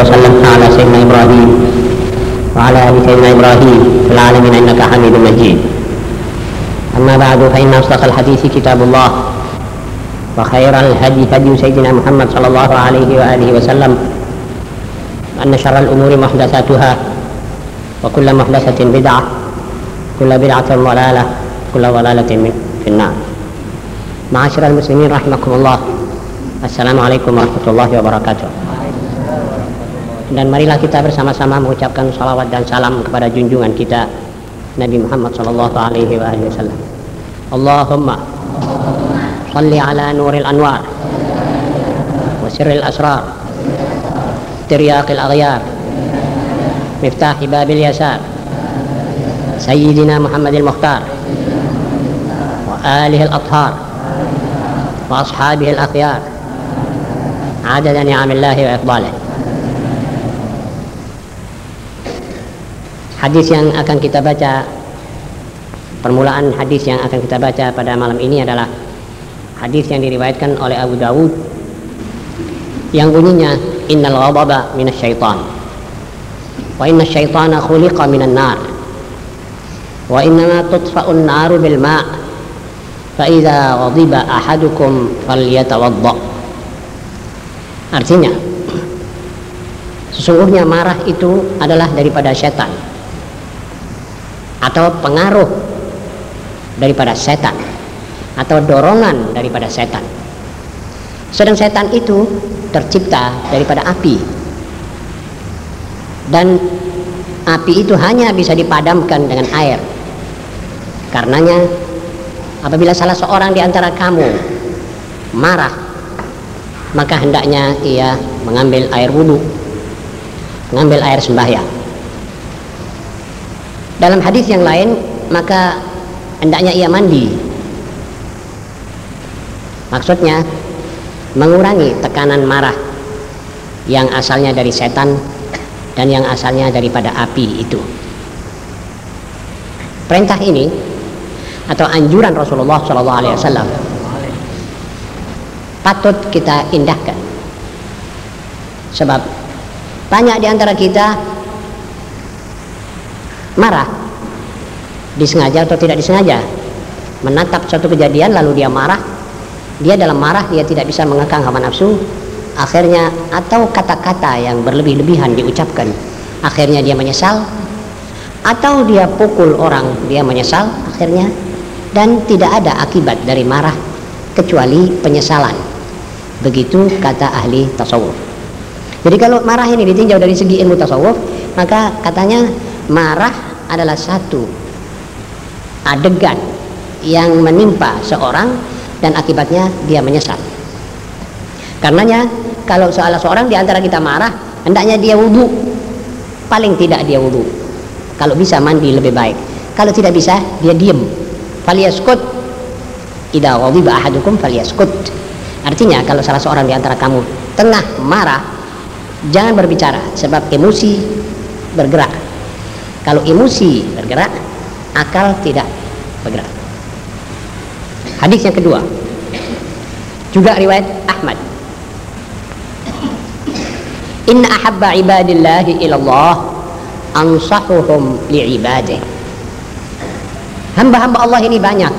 وسلمت على سيدنا إبراهيم وعلى آل سيدنا إبراهيم في العالمين إنك حميد مجيد. أما بعد فإن أصدق الحديث كتاب الله وخير الهدي هدي سيدنا محمد صلى الله عليه وآله وسلم أن شر الأمور محدثاتها وكل محدثة بدعة كل بدعة ضلالة كل ضلالة في النار. معاشر المسلمين رحمكم الله. السلام عليكم ورحمة الله وبركاته. dan marilah kita bersama-sama mengucapkan salawat dan salam kepada junjungan kita Nabi Muhammad sallallahu alaihi wasallam. Allahumma salli ala nuril anwar wa sirril asrar tiryaqil aghyar miftah babil yasar sayyidina Muhammadil Mukhtar wa alihi al-athhar wa ashabihi al-akhyar عدد نعم الله وإقباله Hadis yang akan kita baca permulaan hadis yang akan kita baca pada malam ini adalah hadis yang diriwayatkan oleh Abu Dawud yang bunyinya innal ghadaba minasyaitan wa inna syaitana khuliqa minan nar wa innama tudfa'u an-naru bil ma' fa idza ghadiba ahadukum falyatawadda. Artinya sesungguhnya marah itu adalah daripada setan atau pengaruh daripada setan atau dorongan daripada setan. Sedang setan itu tercipta daripada api. Dan api itu hanya bisa dipadamkan dengan air. Karenanya apabila salah seorang di antara kamu marah maka hendaknya ia mengambil air wudhu mengambil air sembahyang dalam hadis yang lain maka hendaknya ia mandi. Maksudnya mengurangi tekanan marah yang asalnya dari setan dan yang asalnya daripada api itu. Perintah ini atau anjuran Rasulullah SAW patut kita indahkan. Sebab banyak di antara kita marah. Disengaja atau tidak disengaja? Menatap suatu kejadian lalu dia marah. Dia dalam marah dia tidak bisa mengekang hawa nafsu. Akhirnya atau kata-kata yang berlebih-lebihan diucapkan. Akhirnya dia menyesal. Atau dia pukul orang dia menyesal akhirnya. Dan tidak ada akibat dari marah kecuali penyesalan. Begitu kata ahli tasawuf. Jadi kalau marah ini ditinjau dari segi ilmu tasawuf maka katanya marah adalah satu adegan yang menimpa seorang dan akibatnya dia menyesal. Karenanya kalau salah seorang di antara kita marah, hendaknya dia wudhu. Paling tidak dia wudhu. Kalau bisa mandi lebih baik. Kalau tidak bisa dia diem. Faliyaskut. Ida ghadiba ahadukum faliyaskut. Artinya kalau salah seorang di antara kamu tengah marah, jangan berbicara sebab emosi bergerak kalau emosi bergerak, akal tidak bergerak. Hadis yang kedua juga riwayat Ahmad. Inna ahabba ibadillahi ilallah ansahuhum li'ibadih. Hamba-hamba Allah ini banyak.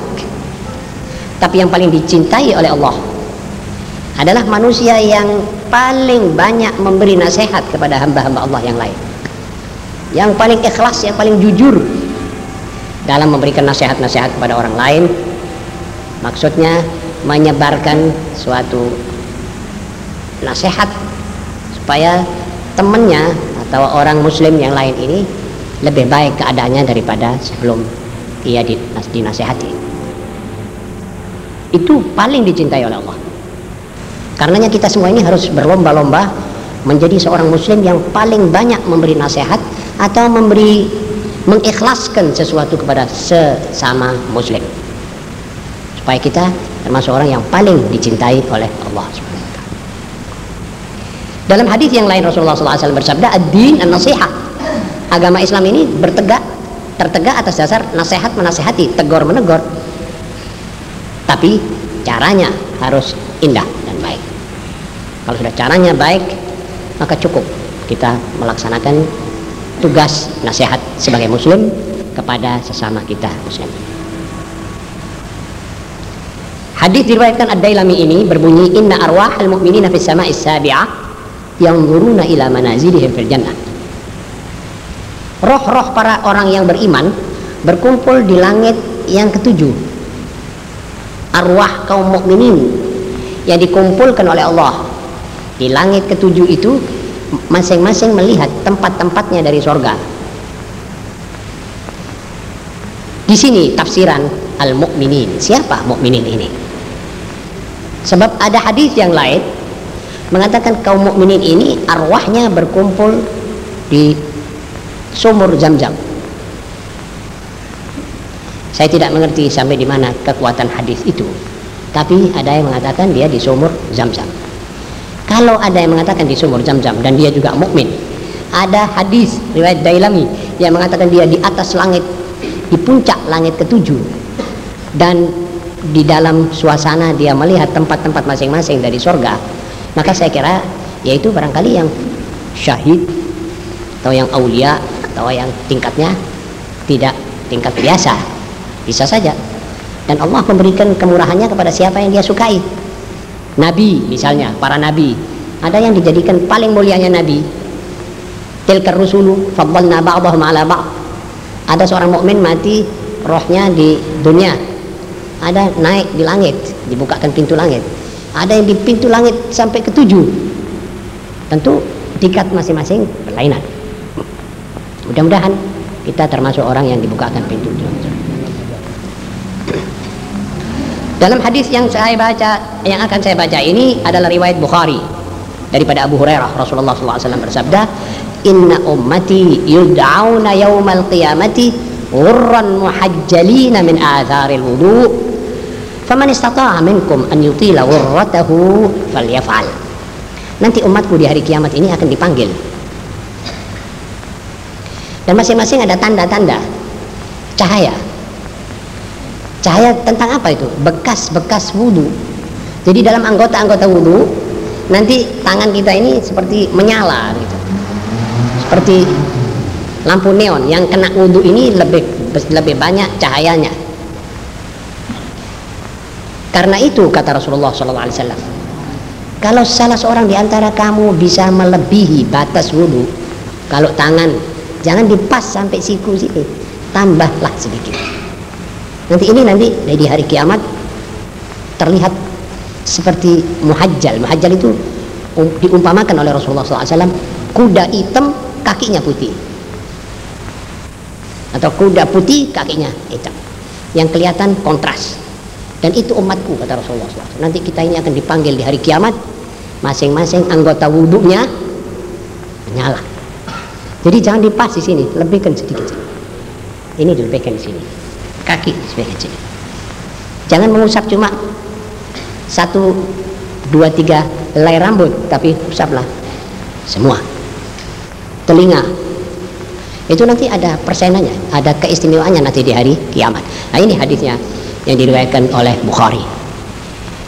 Tapi yang paling dicintai oleh Allah adalah manusia yang paling banyak memberi nasihat kepada hamba-hamba Allah yang lain yang paling ikhlas, yang paling jujur dalam memberikan nasihat-nasihat kepada orang lain. Maksudnya menyebarkan suatu nasihat supaya temannya atau orang muslim yang lain ini lebih baik keadaannya daripada sebelum ia dinasehati itu paling dicintai oleh Allah. Karenanya kita semua ini harus berlomba-lomba menjadi seorang muslim yang paling banyak memberi nasihat atau memberi mengikhlaskan sesuatu kepada sesama muslim. Supaya kita termasuk orang yang paling dicintai oleh Allah dalam hadis yang lain Rasulullah SAW bersabda ad-din an-nasihah agama Islam ini bertegak tertegak atas dasar nasihat menasehati tegur menegur. Tapi caranya harus indah dan baik. Kalau sudah caranya baik maka cukup kita melaksanakan tugas nasihat sebagai muslim kepada sesama kita muslim Hadis diriwayatkan Ad-Dailami ini berbunyi inna arwahal mu'minina fis sama'is sabi'ah yanzuruna ila manazilihim fil jannah. Roh-roh para orang yang beriman berkumpul di langit yang ketujuh. Arwah kaum mukminin yang dikumpulkan oleh Allah di langit ketujuh itu masing-masing melihat tempat-tempatnya dari sorga. Di sini tafsiran al-mukminin. Siapa mukminin ini? Sebab ada hadis yang lain mengatakan kaum mukminin ini arwahnya berkumpul di sumur Zam-Zam. Saya tidak mengerti sampai di mana kekuatan hadis itu. Tapi ada yang mengatakan dia di sumur Zam-Zam. Kalau ada yang mengatakan di sumur Zam-Zam dan dia juga mukmin, ada hadis riwayat Dailami yang mengatakan dia di atas langit, di puncak langit ketujuh. Dan di dalam suasana dia melihat tempat-tempat masing-masing dari sorga maka saya kira yaitu barangkali yang syahid atau yang aulia atau yang tingkatnya tidak tingkat biasa. Bisa saja. Dan Allah memberikan kemurahannya kepada siapa yang dia sukai nabi misalnya para nabi. Ada yang dijadikan paling mulianya nabi. Tilkar rusulu faddalna ba'dahum ala ba'd. Ada seorang mukmin mati rohnya di dunia. Ada naik di langit dibukakan pintu langit. Ada yang di pintu langit sampai ke tujuh. Tentu tingkat masing-masing berlainan. Mudah-mudahan kita termasuk orang yang dibukakan pintu. Dalam hadis yang saya baca yang akan saya baca ini adalah riwayat Bukhari daripada Abu Hurairah Rasulullah SAW bersabda inna ummati yud'auna yawmal qiyamati ghurran muhajjalina min atharil wudu' Faman istata'a minkum an yutila ghurratahu falyaf'al. Nanti umatku di hari kiamat ini akan dipanggil. Dan masing-masing ada tanda-tanda cahaya. Cahaya tentang apa itu? Bekas-bekas wudhu. Jadi dalam anggota-anggota wudhu, nanti tangan kita ini seperti menyala gitu. Seperti lampu neon yang kena wudhu ini lebih lebih banyak cahayanya karena itu kata Rasulullah SAW, kalau salah seorang di antara kamu bisa melebihi batas wudhu, kalau tangan jangan dipas sampai siku sini, tambahlah sedikit. Nanti ini nanti di hari kiamat terlihat seperti muhajjal. Muhajjal itu diumpamakan oleh Rasulullah SAW kuda hitam kakinya putih. Atau kuda putih kakinya hitam. Yang kelihatan kontras. Dan itu umatku kata Rasulullah SAW. nanti kita ini akan dipanggil di hari kiamat masing-masing anggota wudhunya menyala jadi jangan dipas di sini lebihkan sedikit. Ini dilebihkan di sini. Kaki dilebihkan sini. Jangan mengusap cuma satu dua tiga helai rambut tapi usaplah semua telinga itu nanti ada persenannya ada keistimewaannya nanti di hari kiamat nah ini hadisnya yang diriwayatkan oleh Bukhari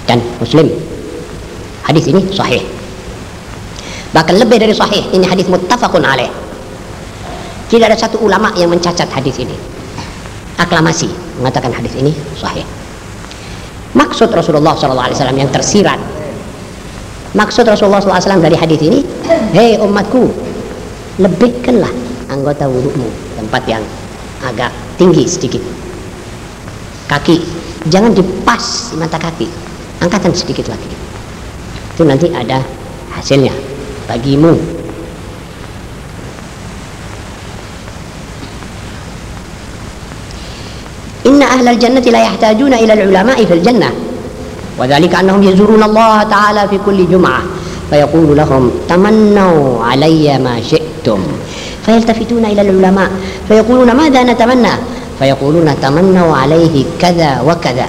dan Muslim. Hadis ini sahih. Bahkan lebih dari sahih, ini hadis muttafaqun alaih. Tidak ada satu ulama yang mencacat hadis ini. Aklamasi mengatakan hadis ini sahih. Maksud Rasulullah SAW yang tersirat. Maksud Rasulullah SAW dari hadis ini, hei umatku, lebihkanlah anggota wudhumu tempat yang agak tinggi sedikit. Kaki jangan dipas di mata kaki angkatan sedikit lagi. Itu nanti ada hasilnya bagimu أهل الجنة لا يحتاجون إلى العلماء في الجنة وذلك أنهم يزورون الله تعالى في كل جمعة فيقول لهم تمنوا علي ما شئتم فيلتفتون إلى العلماء فيقولون ماذا نتمنى فيقولون تمنوا عليه كذا وكذا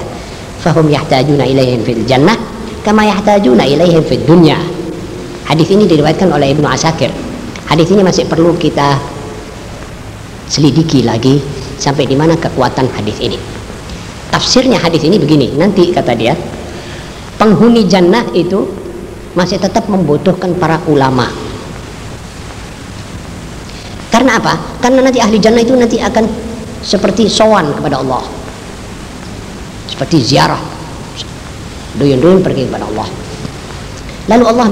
فهم يحتاجون إليهم في الجنة كما يحتاجون إليهم في الدنيا hadis ini diriwayatkan oleh Ibnu Asakir hadis ini masih perlu kita selidiki lagi sampai di mana kekuatan hadis ini tafsirnya hadis ini begini nanti kata dia penghuni jannah itu masih tetap membutuhkan para ulama. Karena apa? karena nanti ahli jannah itu nanti akan seperti sowan kepada Allah. Seperti ziarah. Duyun-duyun pergi kepada Allah. Lalu Allah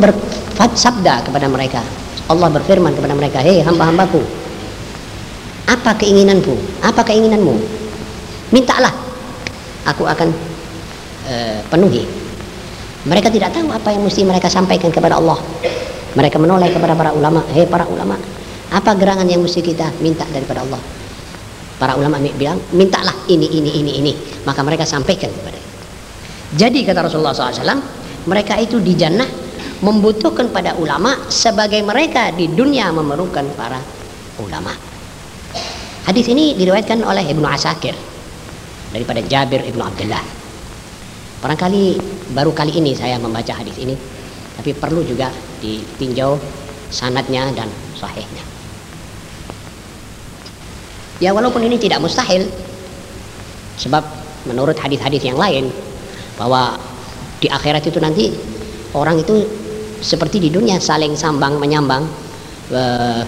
bersabda kepada mereka Allah berfirman kepada mereka hei hamba-hambaku apa keinginanku? Apa keinginanmu? Mintalah aku akan uh, penuhi. Mereka tidak tahu apa yang mesti mereka sampaikan kepada Allah. Mereka menoleh kepada para ulama. Hei para ulama apa gerangan yang mesti kita minta daripada Allah? Para ulama bilang mintalah ini ini ini ini. Maka mereka sampaikan kepada jadi kata Rasulullah SAW mereka itu di jannah membutuhkan pada ulama sebagai mereka di dunia memerlukan para ulama. Hadis ini diriwayatkan oleh Ibnu Asakir daripada Jabir Ibnu Abdullah. Barangkali baru kali ini saya membaca hadis ini tapi perlu juga ditinjau sanadnya dan sahihnya. Ya walaupun ini tidak mustahil sebab menurut hadis-hadis yang lain bahwa di akhirat itu nanti orang itu seperti di dunia saling sambang menyambang uh,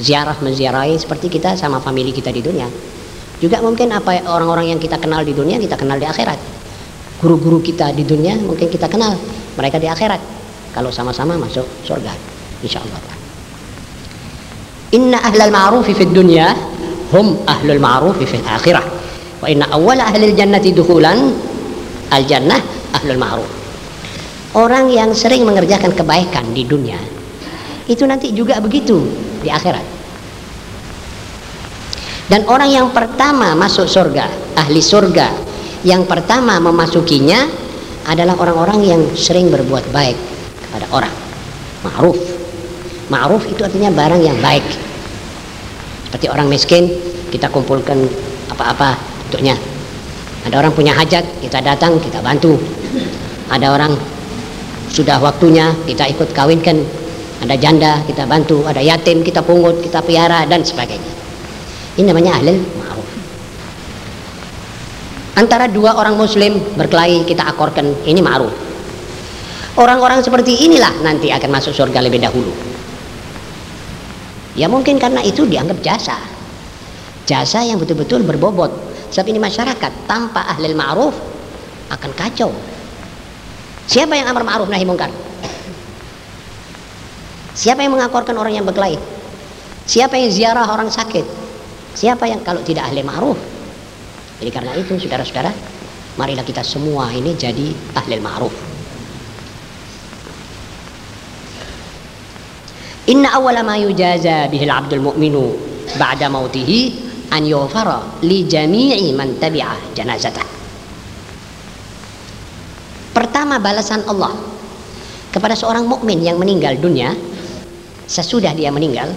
ziarah menziarahi seperti kita sama family kita di dunia juga mungkin apa orang-orang yang kita kenal di dunia kita kenal di akhirat. Guru-guru kita di dunia mungkin kita kenal mereka di akhirat. Kalau sama-sama masuk surga insyaallah. Inna ahlal ma'rufi fid dunya hum ahlul ma'ruf fil akhirah. Wa inna awwala ahlil jannati dukhulan al jannah ahlul ma'ruf. Orang yang sering mengerjakan kebaikan di dunia itu nanti juga begitu di akhirat dan orang yang pertama masuk surga ahli surga yang pertama memasukinya adalah orang-orang yang sering berbuat baik kepada orang. Ma'ruf. Ma'ruf itu artinya barang yang baik. Seperti orang miskin kita kumpulkan apa-apa untuknya. Ada orang punya hajat kita datang kita bantu. Ada orang sudah waktunya kita ikut kawinkan. Ada janda kita bantu. Ada yatim kita pungut kita piara dan sebagainya ini namanya ahlul ma'ruf. Antara dua orang muslim berkelahi kita akorkan ini ma'ruf. Orang-orang seperti inilah nanti akan masuk surga lebih dahulu. Ya mungkin karena itu dianggap jasa. Jasa yang betul-betul berbobot. Sebab ini masyarakat tanpa ahli ma'ruf akan kacau. Siapa yang amar ma'ruf nahi mungkar? Siapa yang mengakorkan orang yang berkelahi? Siapa yang ziarah orang sakit siapa yang kalau tidak ahli ma'ruf jadi karena itu saudara-saudara marilah kita semua ini jadi ahli ma'ruf Inna awwala ma yujaza bihil abdul mu'minu ba'da mautihi an yughfara li jami'i man tabi'a janazatah. Pertama balasan Allah kepada seorang mukmin yang meninggal dunia sesudah dia meninggal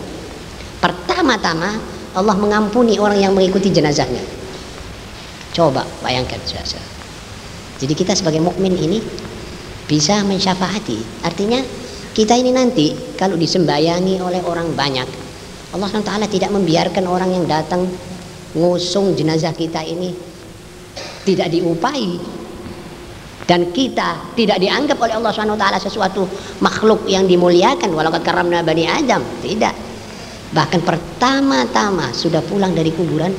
pertama-tama Allah mengampuni orang yang mengikuti jenazahnya. Coba bayangkan saudara. Jadi kita sebagai mukmin ini bisa mensyafaati. Artinya kita ini nanti kalau disembayangi oleh orang banyak Allah SWT tidak membiarkan orang yang datang ngusung jenazah kita ini tidak diupai dan kita tidak dianggap oleh Allah SWT sesuatu makhluk yang dimuliakan walau karamna bani Adam tidak bahkan pertama-tama sudah pulang dari kuburan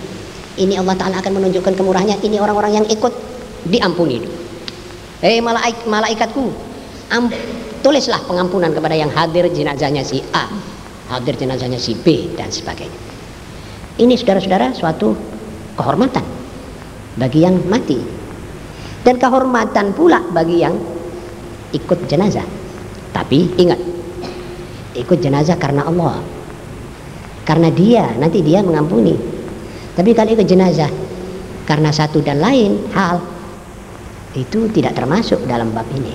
ini Allah Ta'ala akan menunjukkan kemurahannya. Ini orang-orang yang ikut diampuni. Hei malaik malaikatku tulislah pengampunan kepada yang hadir jenazahnya si A hadir jenazahnya si B dan sebagainya. Ini saudara-saudara suatu kehormatan bagi yang mati. Dan kehormatan pula bagi yang ikut jenazah. Tapi ingat ikut jenazah karena Allah karena dia nanti dia mengampuni. Tapi kalau ikut jenazah karena satu dan lain hal itu tidak termasuk dalam bab ini.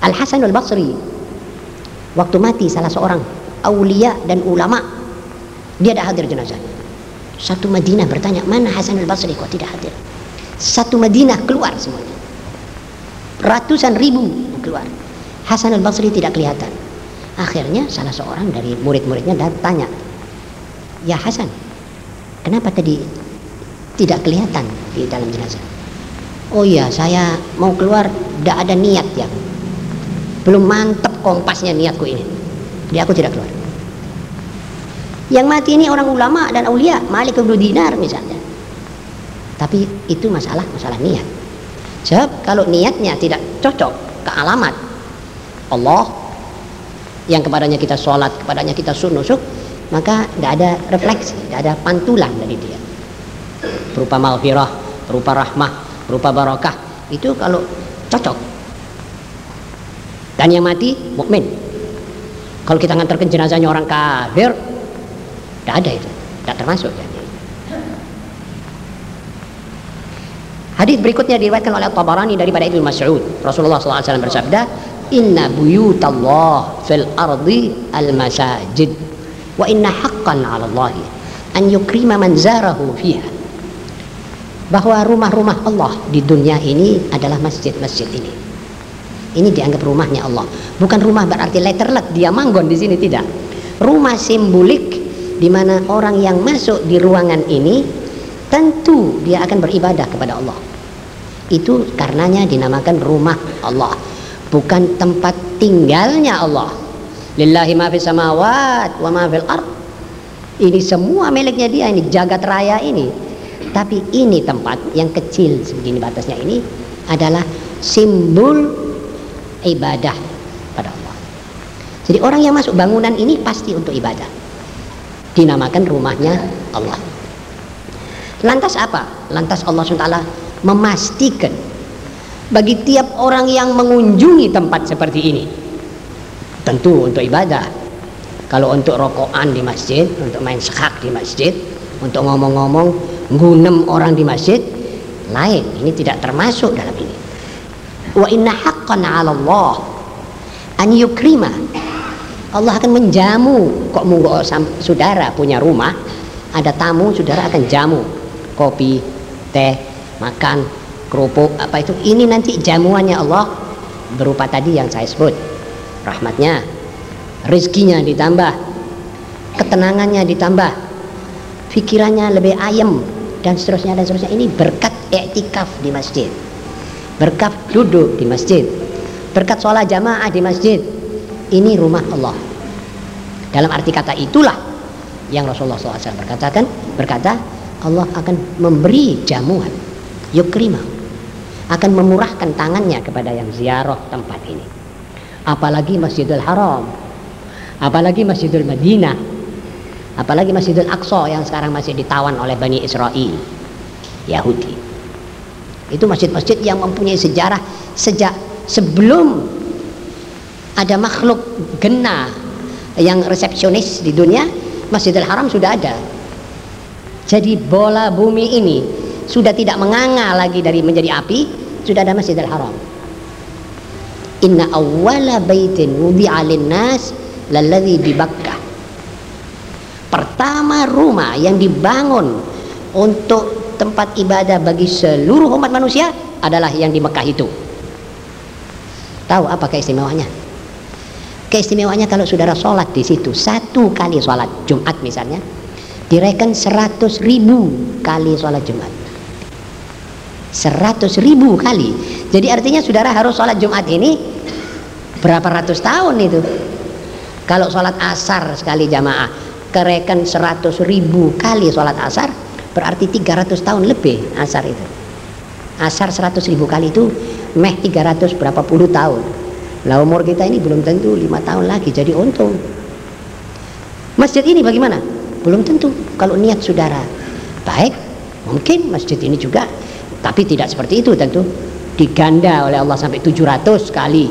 Al Hasan al Basri waktu mati salah seorang aulia dan ulama dia tidak hadir jenazah. Satu Madinah bertanya mana Hasan al Basri kok tidak hadir. Satu Madinah keluar semuanya. Ratusan ribu keluar. Hasan al Basri tidak kelihatan akhirnya salah seorang dari murid-muridnya tanya ya Hasan kenapa tadi tidak kelihatan di dalam jenazah? Oh iya saya mau keluar tidak ada niat ya. Belum mantap kompasnya niatku ini. Jadi aku tidak keluar. Yang mati ini orang ulama dan aulia Malik bin Dinar misalnya. Tapi itu masalah masalah niat. Sebab kalau niatnya tidak cocok ke alamat Allah yang kepadanya kita sholat kepadanya kita sunusuk maka tidak ada refleksi tidak ada pantulan dari dia berupa malfirah berupa rahmah berupa barakah itu kalau cocok dan yang mati mukmin kalau kita ngantarkan jenazahnya orang kafir tidak ada itu tidak termasuk ya. Hadis berikutnya diriwayatkan oleh Tabarani daripada Ibnu Mas'ud. Rasulullah SAW bersabda, "Inna buyutallah fil ardi al masajid wa inna haqqan 'ala Allah an yukrima man zarahu fiha." Bahwa rumah-rumah Allah di dunia ini adalah masjid-masjid ini. Ini dianggap rumahnya Allah. Bukan rumah berarti letterlet dia manggon di sini tidak. Rumah simbolik di mana orang yang masuk di ruangan ini tentu dia akan beribadah kepada Allah itu karenanya dinamakan rumah Allah bukan tempat tinggalnya Allah. Lillahi ma fis samawat wa ma fil ard. Ini semua miliknya dia ini jagat raya ini. Tapi ini tempat yang kecil segini batasnya ini adalah simbol ibadah pada Allah. Jadi orang yang masuk bangunan ini pasti untuk ibadah. Dinamakan rumahnya Allah. Lantas apa? Lantas Allah SWT memastikan bagi tiap orang yang mengunjungi tempat seperti ini. Tentu untuk ibadah. Kalau untuk rokokan di masjid untuk main sekak di masjid untuk ngomong-ngomong ngunem orang di masjid lain. Ini tidak termasuk dalam ini. Wa inna haqqan 'ala Allah an yukrima. Allah akan menjamu. Kok munggo saudara punya rumah ada tamu saudara akan jamu. Kopi teh makan kerupuk. Apa itu? Ini nanti jamuannya Allah berupa tadi yang saya sebut. Rahmatnya. Rezekinya ditambah. Ketenangannya ditambah. Pikirannya lebih ayem. Dan seterusnya dan seterusnya. Ini berkat iktikaf di masjid. Berkat duduk di masjid. Berkat sholat jamaah di masjid. Ini rumah Allah. Dalam arti kata itulah yang Rasulullah SAW berkatakan berkata Allah akan memberi jamuan. Yukrimah akan memurahkan tangannya kepada yang ziarah tempat ini. Apalagi Masjidil Haram. Apalagi Masjidil Madinah. Apalagi Masjidil Aqsa yang sekarang masih ditawan oleh Bani Israel Yahudi. Itu masjid-masjid yang mempunyai sejarah sejak sebelum ada makhluk gena yang resepsionis di dunia Masjidil Haram sudah ada. Jadi bola bumi ini sudah tidak menganga lagi dari menjadi api sudah ada Masjidil Haram. Inna awwala baitin wudi'a nas lalladhi bi Bakkah pertama rumah yang dibangun untuk tempat ibadah bagi seluruh umat manusia adalah yang di Mekah itu. Tahu apa keistimewaannya keistimewaannya kalau saudara sholat di situ satu kali sholat Jumat misalnya direken seratus ribu kali sholat Jumat seratus ribu kali. Jadi artinya saudara harus sholat Jumat ini berapa ratus tahun itu? Kalau sholat asar sekali jamaah kereken seratus ribu kali sholat asar berarti 300 tahun lebih asar itu. Asar seratus ribu kali itu meh 300 berapa puluh tahun. Lah umur kita ini belum tentu lima tahun lagi jadi untung. Masjid ini bagaimana? Belum tentu. Kalau niat saudara baik mungkin masjid ini juga tapi tidak seperti itu tentu. Diganda oleh Allah sampai 700 kali.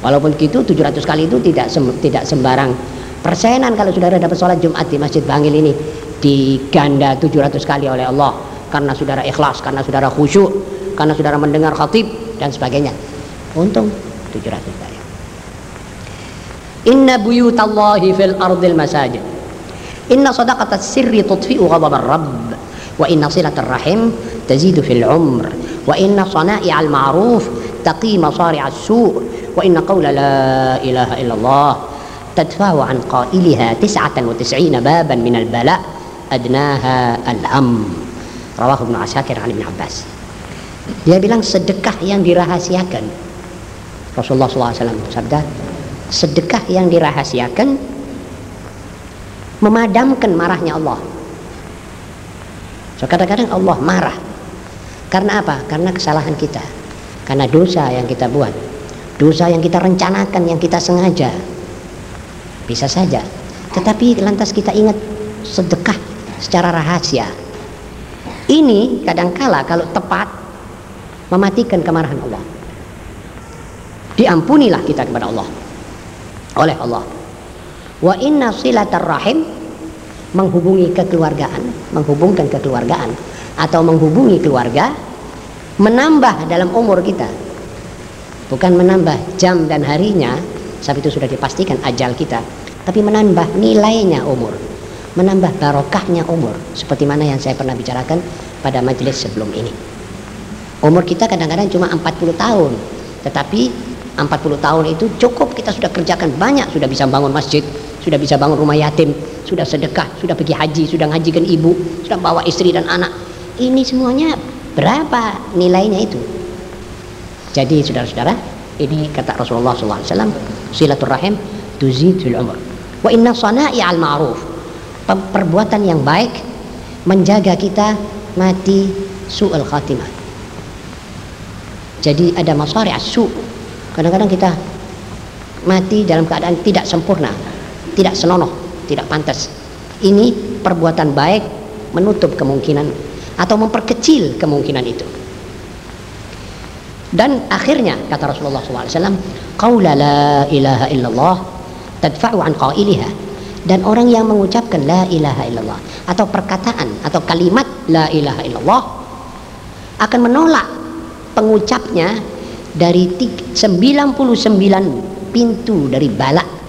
Walaupun gitu 700 kali itu tidak sem tidak sembarang. Persenan kalau saudara dapat sholat Jumat di Masjid Bangil ini diganda 700 kali oleh Allah. Karena saudara ikhlas karena saudara khusyuk karena saudara mendengar khatib dan sebagainya. Untung 700 kali. Inna buyutallahi fil ardil masajid. Inna sadaqatas sirri tudfi'u ghadab rabb wa inna silatar rahim تزيد في العمر وإن صنائع المعروف تقي مصارع السوء وإن قول لا إله إلا الله تدفع عن قائلها تسعة وتسعين بابا من البلاء أدناها الهم رواه ابن عساكر عن ابن عباس dia bilang sedekah yang dirahasiakan Rasulullah SAW sabda sedekah yang dirahasiakan memadamkan marahnya Allah so kadang-kadang Allah marah. Karena apa? karena kesalahan kita. Karena dosa yang kita buat. Dosa yang kita rencanakan yang kita sengaja. Bisa saja. Tetapi lantas kita ingat sedekah secara rahasia. Ini kadangkala kalau tepat mematikan kemarahan Allah. Diampunilah kita kepada Allah. Oleh Allah. Wa inna silatar rahim menghubungi kekeluargaan menghubungkan kekeluargaan atau menghubungi keluarga menambah dalam umur kita. Bukan menambah jam dan harinya sebab itu sudah dipastikan ajal kita tapi menambah nilainya umur menambah barokahnya umur seperti mana yang saya pernah bicarakan pada majelis sebelum ini. Umur kita kadang-kadang cuma 40 tahun tetapi 40 tahun itu cukup kita sudah kerjakan banyak sudah bisa bangun masjid sudah bisa bangun rumah yatim. Sudah sedekah sudah pergi haji sudah ngajikan ibu sudah bawa istri dan anak. Ini semuanya berapa nilainya itu? Jadi saudara-saudara ini kata Rasulullah SAW silaturahim tuzidul umur. Wa inna sana'i al ma'ruf. Perbuatan yang baik menjaga kita mati su'al khatimah. Jadi ada masari su. Kadang-kadang kita mati dalam keadaan tidak sempurna tidak senonoh tidak pantas. Ini perbuatan baik menutup kemungkinan atau memperkecil kemungkinan itu. Dan akhirnya kata Rasulullah SAW qaula la ilaha illallah tadfa'u an qailiha. Dan orang yang mengucapkan la ilaha illallah atau perkataan atau kalimat la ilaha illallah akan menolak pengucapnya dari 99 pintu dari balak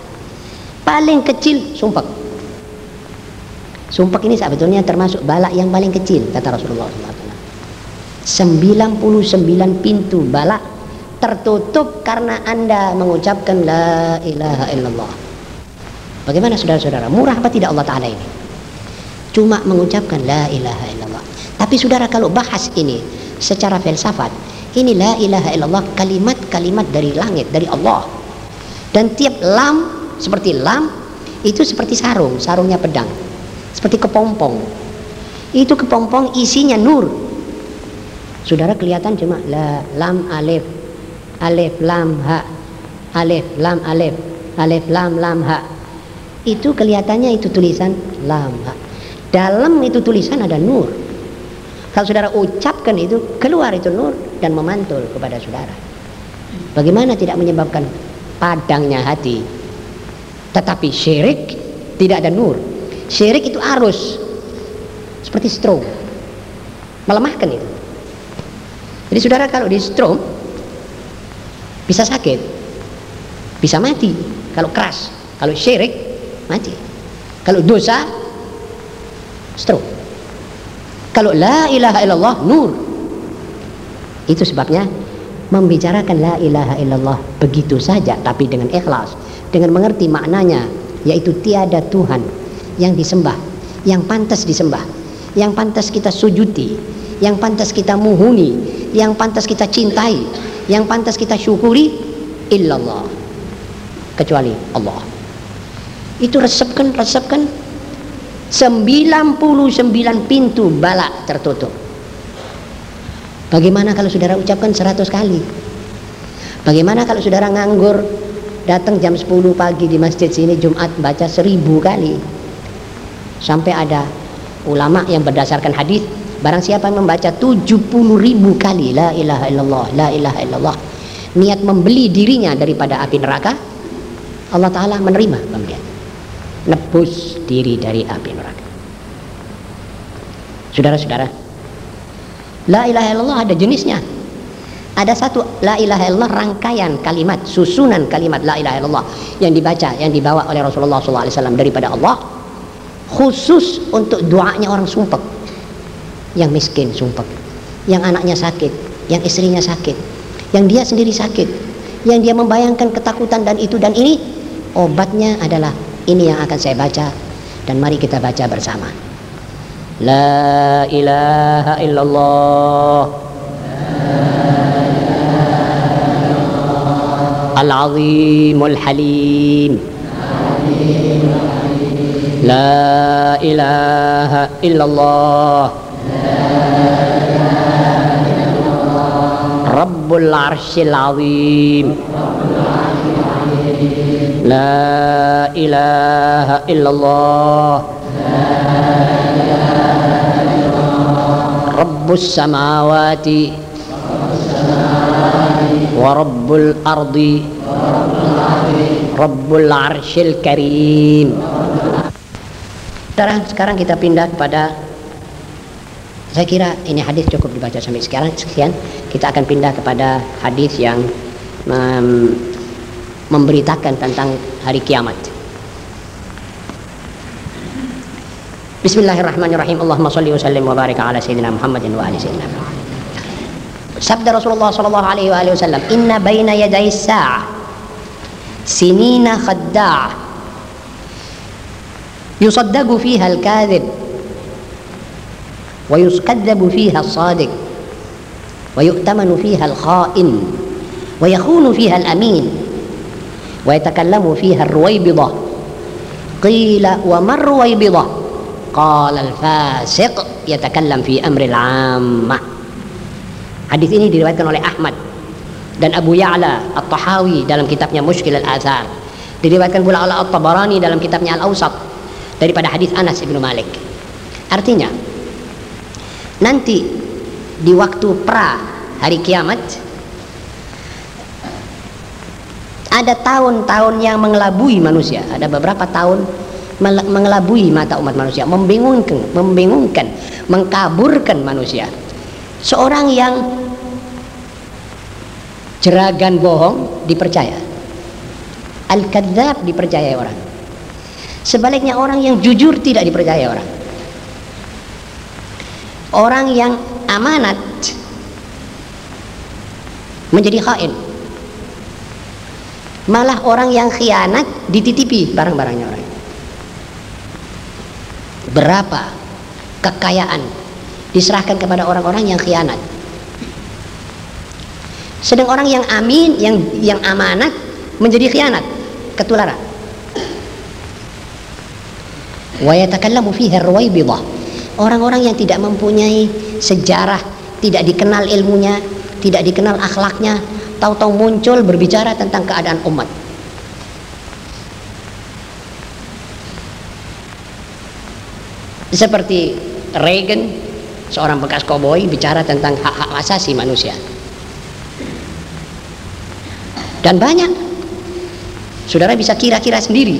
paling kecil sumpah sumpah ini sebetulnya termasuk balak yang paling kecil kata Rasulullah SAW 99 pintu balak tertutup karena anda mengucapkan la ilaha illallah Bagaimana saudara-saudara? Murah apa tidak Allah Ta'ala ini? Cuma mengucapkan la ilaha illallah. Tapi saudara kalau bahas ini secara filsafat, ini la ilaha illallah kalimat-kalimat dari langit, dari Allah. Dan tiap lam seperti lam itu seperti sarung, sarungnya pedang. Seperti kepompong. Itu kepompong isinya nur. Saudara kelihatan cuma la lam alif. Alif lam ha. Alif lam alif. Alif lam lam ha. Itu kelihatannya itu tulisan lama dalam itu tulisan ada nur. Kalau saudara ucapkan itu keluar itu nur dan memantul kepada saudara. Bagaimana tidak menyebabkan padangnya hati tetapi syirik tidak ada nur. Syirik itu arus. Seperti strom melemahkan itu. Jadi saudara kalau di strom bisa sakit bisa mati. Kalau keras kalau syirik mati. Kalau dosa stroke. Kalau la ilaha illallah nur. Itu sebabnya membicarakan la ilaha illallah begitu saja tapi dengan ikhlas dengan mengerti maknanya yaitu tiada Tuhan yang disembah yang pantas disembah yang pantas kita sujuti yang pantas kita muhuni yang pantas kita cintai yang pantas kita syukuri illallah kecuali Allah. Itu resepkan resepkan 99 pintu balak tertutup bagaimana kalau saudara ucapkan 100 kali? Bagaimana kalau saudara nganggur datang jam 10 pagi di masjid sini Jumat baca seribu kali? Sampai ada ulama yang berdasarkan hadis barang siapa yang membaca 70 ribu kali la ilaha illallah la ilaha illallah niat membeli dirinya daripada api neraka Allah Ta'ala menerima pembelian nebus diri dari api neraka. Saudara-saudara la ilaha illallah ada jenisnya ada satu la ilaha illallah rangkaian kalimat susunan kalimat la ilaha illallah yang dibaca yang dibawa oleh Rasulullah SAW daripada Allah khusus untuk doanya orang sumpah yang miskin sumpah yang anaknya sakit yang istrinya sakit yang dia sendiri sakit yang dia membayangkan ketakutan dan itu dan ini obatnya adalah ini yang akan saya baca dan mari kita baca bersama. لا إله إلا الله. العظيم الحليم. لا إله إلا الله. رب العرش العظيم. لا إله إلا الله. رب السماوات ورب الأرض رب العرش الكريم sekarang sekarang kita pindah kepada saya kira ini hadis cukup dibaca sampai sekarang sekian kita akan pindah kepada hadis yang mem, memberitakan tentang hari kiamat بسم الله الرحمن الرحيم اللهم صل وسلم وبارك على سيدنا محمد وآل سيدنا محمد سبد رسول الله صلى الله عليه وآله وسلم إن بين يدي الساعة سنين خداع يصدق فيها الكاذب ويكذب فيها الصادق ويؤتمن فيها الخائن ويخون فيها الأمين ويتكلم فيها الرويبضة قيل وما الرويبضة qala al-fasiq yatakallam fi amril ammah hadis ini diriwayatkan oleh Ahmad dan Abu Ya'la At-Tahawi dalam kitabnya Mushkil al-Athar. Diriwayatkan pula oleh At-Tabarani dalam kitabnya Al-Awsat daripada hadis Anas bin Malik. Artinya nanti di waktu pra hari kiamat ada tahun-tahun yang mengelabui manusia. Ada beberapa tahun mengelabui mata umat manusia, membingungkan, membingungkan, mengkaburkan manusia. Seorang yang jeragan bohong dipercaya. Al-kadzab dipercaya orang. Sebaliknya orang yang jujur tidak dipercaya orang. Orang yang amanat menjadi khain. Malah orang yang khianat dititipi barang-barangnya orang. Berapa kekayaan diserahkan kepada orang-orang yang khianat. Sedang orang yang amin, yang yang amanat menjadi khianat, ketularan. Wa yatakallamu. Orang-orang yang tidak mempunyai sejarah, tidak dikenal ilmunya, tidak dikenal akhlaknya, tahu-tahu muncul berbicara tentang keadaan umat. Seperti Reagan, seorang bekas koboi bicara tentang hak-hak asasi manusia. Dan banyak saudara bisa kira-kira sendiri.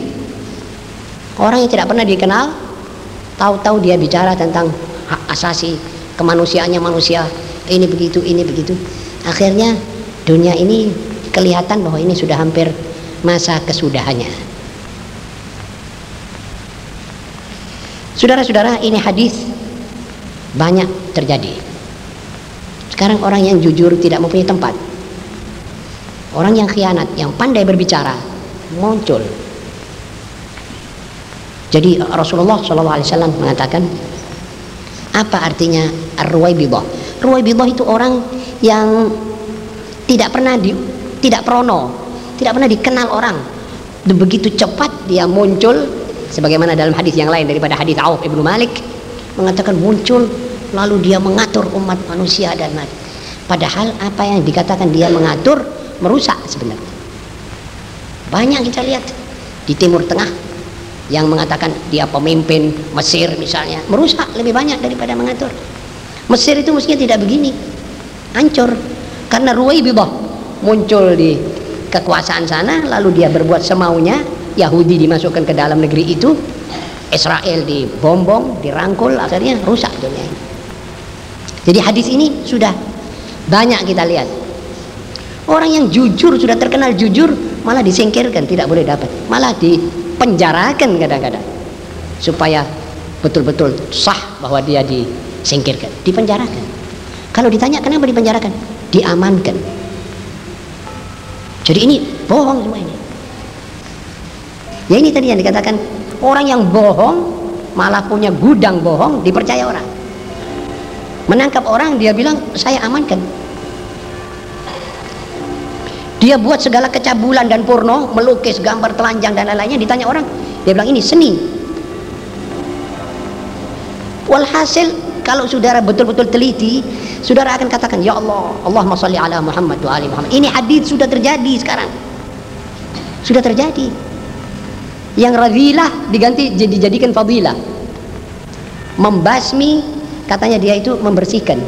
Orang yang tidak pernah dikenal tahu-tahu dia bicara tentang hak asasi kemanusiaannya manusia ini begitu ini begitu. Akhirnya dunia ini kelihatan bahwa ini sudah hampir masa kesudahannya saudara-saudara ini hadis banyak terjadi. Sekarang orang yang jujur tidak mempunyai tempat. Orang yang khianat yang pandai berbicara muncul. Jadi Rasulullah SAW mengatakan apa artinya Ruwaibidah Ruwaibidah itu orang yang tidak pernah di, tidak prono tidak pernah dikenal orang. Begitu cepat dia muncul sebagaimana dalam hadis yang lain daripada hadis Auf ibnu Malik mengatakan muncul lalu dia mengatur umat manusia dan padahal apa yang dikatakan dia mengatur merusak sebenarnya. Banyak kita lihat di timur tengah yang mengatakan dia pemimpin Mesir misalnya merusak lebih banyak daripada mengatur. Mesir itu mestinya tidak begini hancur. Karena Ruwaibidah muncul di kekuasaan sana lalu dia berbuat semaunya Yahudi dimasukkan ke dalam negeri itu Israel dibombong, dirangkul akhirnya rusak dunia ini jadi hadis ini sudah banyak kita lihat Orang yang jujur sudah terkenal jujur malah disingkirkan, tidak boleh dapat. Malah dipenjarakan kadang-kadang. Supaya betul-betul sah bahwa dia disingkirkan, dipenjarakan. Kalau ditanya kenapa dipenjarakan? Diamankan. Jadi ini bohong semua ini. Ya ini tadi yang dikatakan orang yang bohong malah punya gudang bohong dipercaya orang. Menangkap orang dia bilang saya amankan. Dia buat segala kecabulan dan porno melukis gambar telanjang dan lain-lainnya ditanya orang. Dia bilang ini seni. Walhasil kalau saudara betul-betul teliti saudara akan katakan ya Allah Allahumma salli ala Muhammad wa ali Muhammad. Ini hadis sudah terjadi sekarang. Sudah terjadi yang radilah diganti dijadikan fadilah. Membasmi katanya dia itu membersihkan.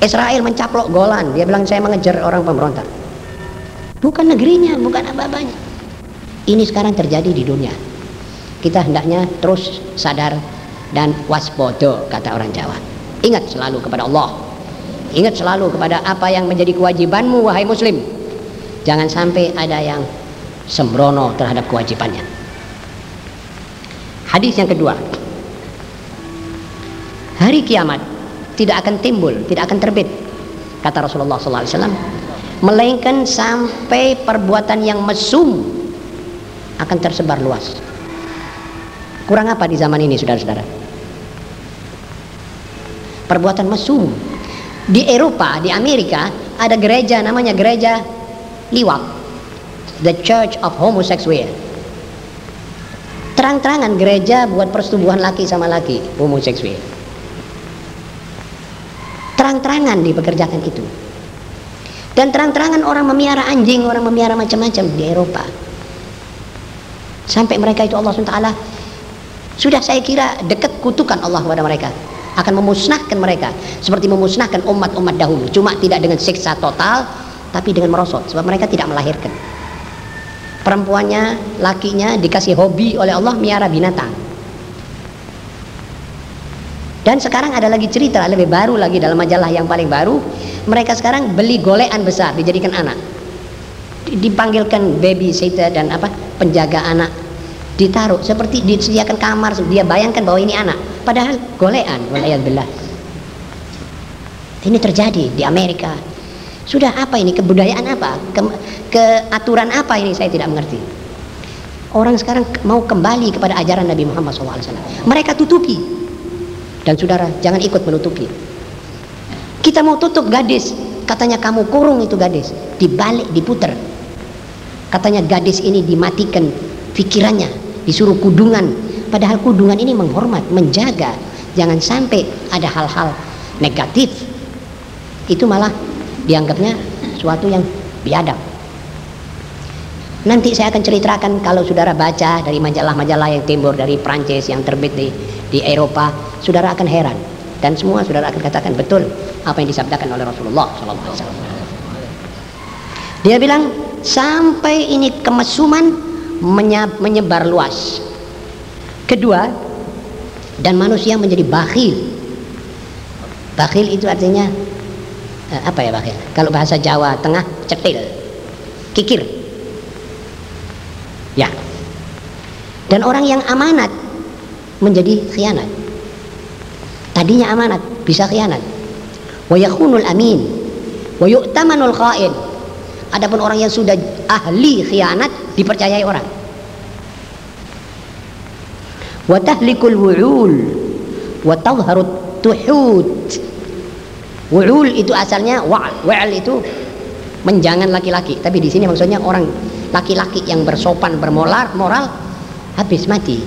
Israel mencaplok Golan. Dia bilang saya mengejar orang pemberontak. Bukan negerinya bukan apa-apanya. Ini sekarang terjadi di dunia. Kita hendaknya terus sadar dan waspada kata orang Jawa. Ingat selalu kepada Allah. Ingat selalu kepada apa yang menjadi kewajibanmu wahai muslim. Jangan sampai ada yang sembrono terhadap kewajibannya. Hadis yang kedua. Hari kiamat tidak akan timbul, tidak akan terbit kata Rasulullah SAW melainkan sampai perbuatan yang mesum akan tersebar luas. Kurang apa di zaman ini saudara-saudara? Perbuatan mesum. Di Eropa, di Amerika ada gereja namanya gereja liwat the church of homosexual. Terang-terangan gereja buat persetubuhan laki sama laki homoseksual terang-terangan dipekerjakan itu. Dan terang-terangan orang memiara anjing orang memiara macam-macam di Eropa. Sampai mereka itu Allah SWT sudah saya kira dekat kutukan Allah kepada mereka. Akan memusnahkan mereka. Seperti memusnahkan umat-umat dahulu. Cuma tidak dengan siksa total tapi dengan merosot. Sebab mereka tidak melahirkan perempuannya lakinya dikasih hobi oleh Allah miara binatang. Dan sekarang ada lagi cerita lebih baru lagi dalam majalah yang paling baru. Mereka sekarang beli golean besar dijadikan anak. Dipanggilkan babysitter dan apa penjaga anak. Ditaruh seperti disediakan kamar dia bayangkan bahwa ini anak. Padahal golean walayalbillah ini terjadi di Amerika sudah apa ini? Kebudayaan apa? Ke, keaturan apa ini? Saya tidak mengerti. Orang sekarang mau kembali kepada ajaran Nabi Muhammad SAW mereka tutupi. Dan saudara jangan ikut menutupi. Kita mau tutup gadis. Katanya kamu kurung itu gadis. Dibalik diputer. Katanya gadis ini dimatikan pikirannya disuruh kudungan. Padahal kudungan ini menghormat menjaga. Jangan sampai ada hal-hal negatif. Itu malah dianggapnya suatu yang biadab nanti saya akan ceritakan kalau saudara baca dari majalah-majalah yang timbul dari Prancis yang terbit di di Eropa, saudara akan heran dan semua saudara akan katakan betul apa yang disabdakan oleh Rasulullah SAW. Dia bilang sampai ini kemesuman menyebar luas. Kedua, dan manusia menjadi bakhil. Bakhil itu artinya eh, apa ya bakhil? Kalau bahasa Jawa Tengah cetil, kikir. Ya. Dan orang yang amanat menjadi khianat. Tadinya amanat bisa khianat. Wa yakhunul amin. Wa yu'tamanul kha'in. Adapun orang yang sudah ahli khianat dipercayai orang. Wa tahlikul wu'ul. Wa tuhud wu'ul itu asalnya wa'al. Wa'al itu menjangan laki-laki. Tapi di sini maksudnya orang laki-laki yang bersopan bermoral moral habis mati.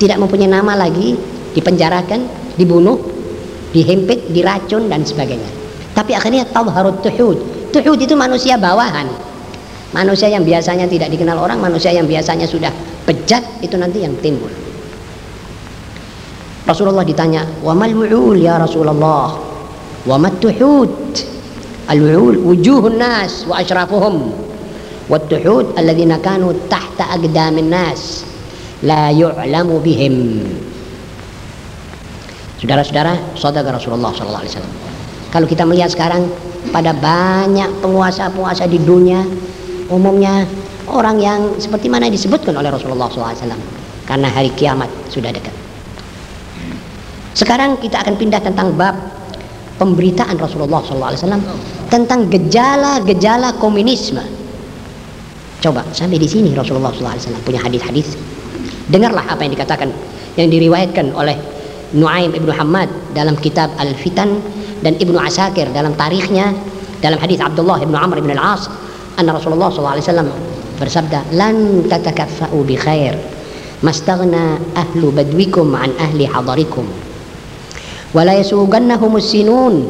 Tidak mempunyai nama lagi dipenjarakan dibunuh dihimpit diracun dan sebagainya. Tapi akhirnya harus tuhud. Tuhud itu manusia bawahan. Manusia yang biasanya tidak dikenal orang manusia yang biasanya sudah bejat itu nanti yang timbul. Rasulullah ditanya wa mal ya Rasulullah wujuhun nas wa ashrafuhum. Wa tuhud alladhina kanu tahta aqdamin nas. La yu'lamu bihim. Saudara-saudara saudara Rasulullah SAW kalau kita melihat sekarang pada banyak penguasa-penguasa di dunia umumnya orang yang seperti mana disebutkan oleh Rasulullah SAW karena hari kiamat sudah dekat. Sekarang kita akan pindah tentang bab pemberitaan Rasulullah SAW tentang gejala-gejala komunisme. Coba sampai di sini Rasulullah SAW punya hadis-hadis. Dengarlah apa yang dikatakan yang diriwayatkan oleh Nuaim Ibnu Hamad dalam kitab Al-Fitan dan Ibnu Asakir dalam tarikhnya dalam hadis Abdullah bin Amr bin Al-As anna Rasulullah SAW bersabda lan tatakaffa'u bi khair mastaghna ahlu badwikum an ahli hadarikum wa la yasugannahum sinun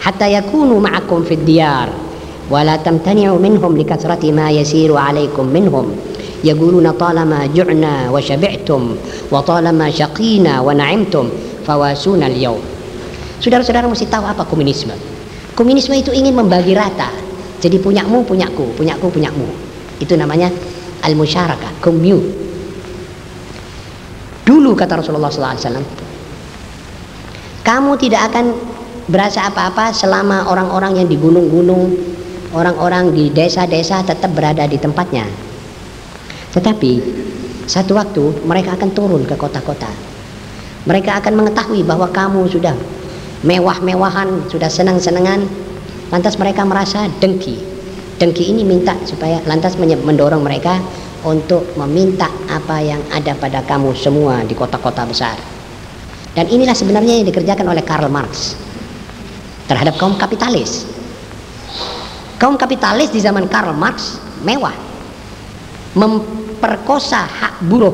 hatta yakunu ma'akum fid diyar wa la tamtani'u minhum likathrati ma yasiru 'alaykum minhum يقولون طالما جعنا وشبعتم وطالما شقينا ونعمتم فواسونا اليوم Saudara-saudara mesti tahu apa komunisme. Komunisme itu ingin membagi rata. Jadi punyamu, punyaku, punyaku, punyamu. Itu namanya al-musyarakah, commune. Dulu kata Rasulullah SAW, kamu tidak akan berasa apa-apa selama orang-orang yang di gunung-gunung, orang-orang di desa-desa tetap berada di tempatnya. Tetapi satu waktu mereka akan turun ke kota-kota. Mereka akan mengetahui bahwa kamu sudah mewah-mewahan, sudah senang-senangan, lantas mereka merasa dengki. Dengki ini minta supaya lantas mendorong mereka untuk meminta apa yang ada pada kamu semua di kota-kota besar. Dan inilah sebenarnya yang dikerjakan oleh Karl Marx terhadap kaum kapitalis. Kaum kapitalis di zaman Karl Marx mewah, memperkosa hak buruh,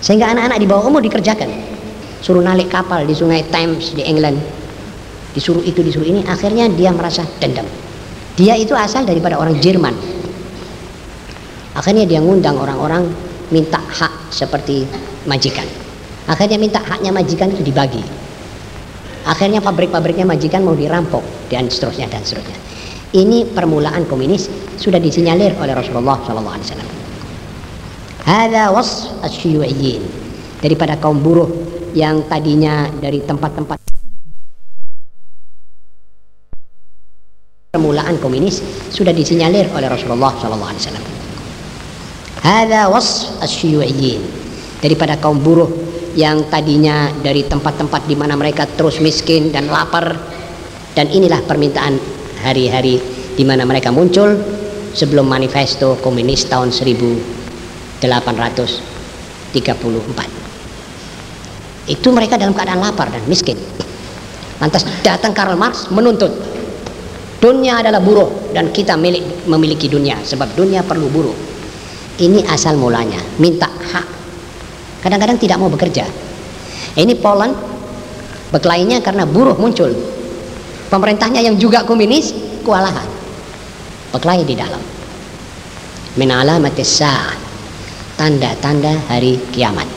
sehingga anak-anak di bawah umur dikerjakan. Suruh nalik kapal di sungai Thames di England. Disuruh itu disuruh ini akhirnya dia merasa dendam. Dia itu asal daripada orang Jerman. Akhirnya dia ngundang orang-orang minta hak seperti majikan akhirnya minta haknya majikan itu dibagi. Akhirnya pabrik-pabriknya majikan mau dirampok dan seterusnya dan seterusnya. Ini permulaan komunis sudah disinyalir oleh Rasulullah SAW Hada was asyuyu'iyyin daripada kaum buruh yang tadinya dari tempat-tempat permulaan komunis sudah disinyalir oleh Rasulullah SAW. Hada was asyuyu'iyyin daripada kaum buruh yang tadinya dari tempat-tempat di mana mereka terus miskin dan lapar. Dan inilah permintaan hari-hari di mana mereka muncul sebelum manifesto komunis tahun 1834 itu mereka dalam keadaan lapar dan miskin. Lantas datang Karl Marx menuntut dunia adalah buruh dan kita milik, memiliki dunia sebab dunia perlu buruh. Ini asal mulanya. Minta hak kadang-kadang tidak mau bekerja. Ini Poland berkelahinya karena buruh muncul. Pemerintahnya yang juga komunis kewalahan. Berkelahi di dalam. Min alamatis tanda-tanda hari kiamat.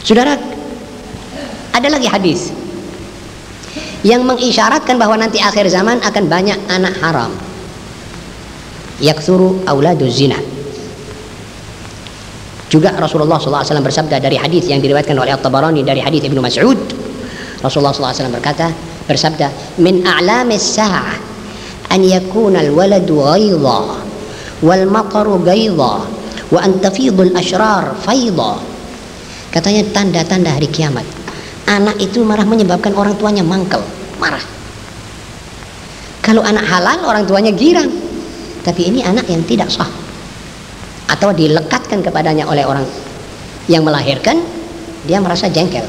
Saudara, ada lagi hadis yang mengisyaratkan bahwa nanti akhir zaman akan banyak anak haram. Yaksuru auladu zina. Juga Rasulullah SAW bersabda dari hadis yang diriwayatkan oleh At-Tabarani dari hadis Ibnu Mas'ud. Rasulullah SAW berkata, bersabda, "Min a'lamis sa'ah an yakuna al-waladu ghaidha wal mataru ghaidha wa an tafidhu al-ashrar faidha." Katanya tanda-tanda hari kiamat. Anak itu marah menyebabkan orang tuanya mangkel, marah. Kalau anak halal orang tuanya girang. Tapi ini anak yang tidak sah. Atau dilekatkan kepadanya oleh orang yang melahirkan, dia merasa jengkel.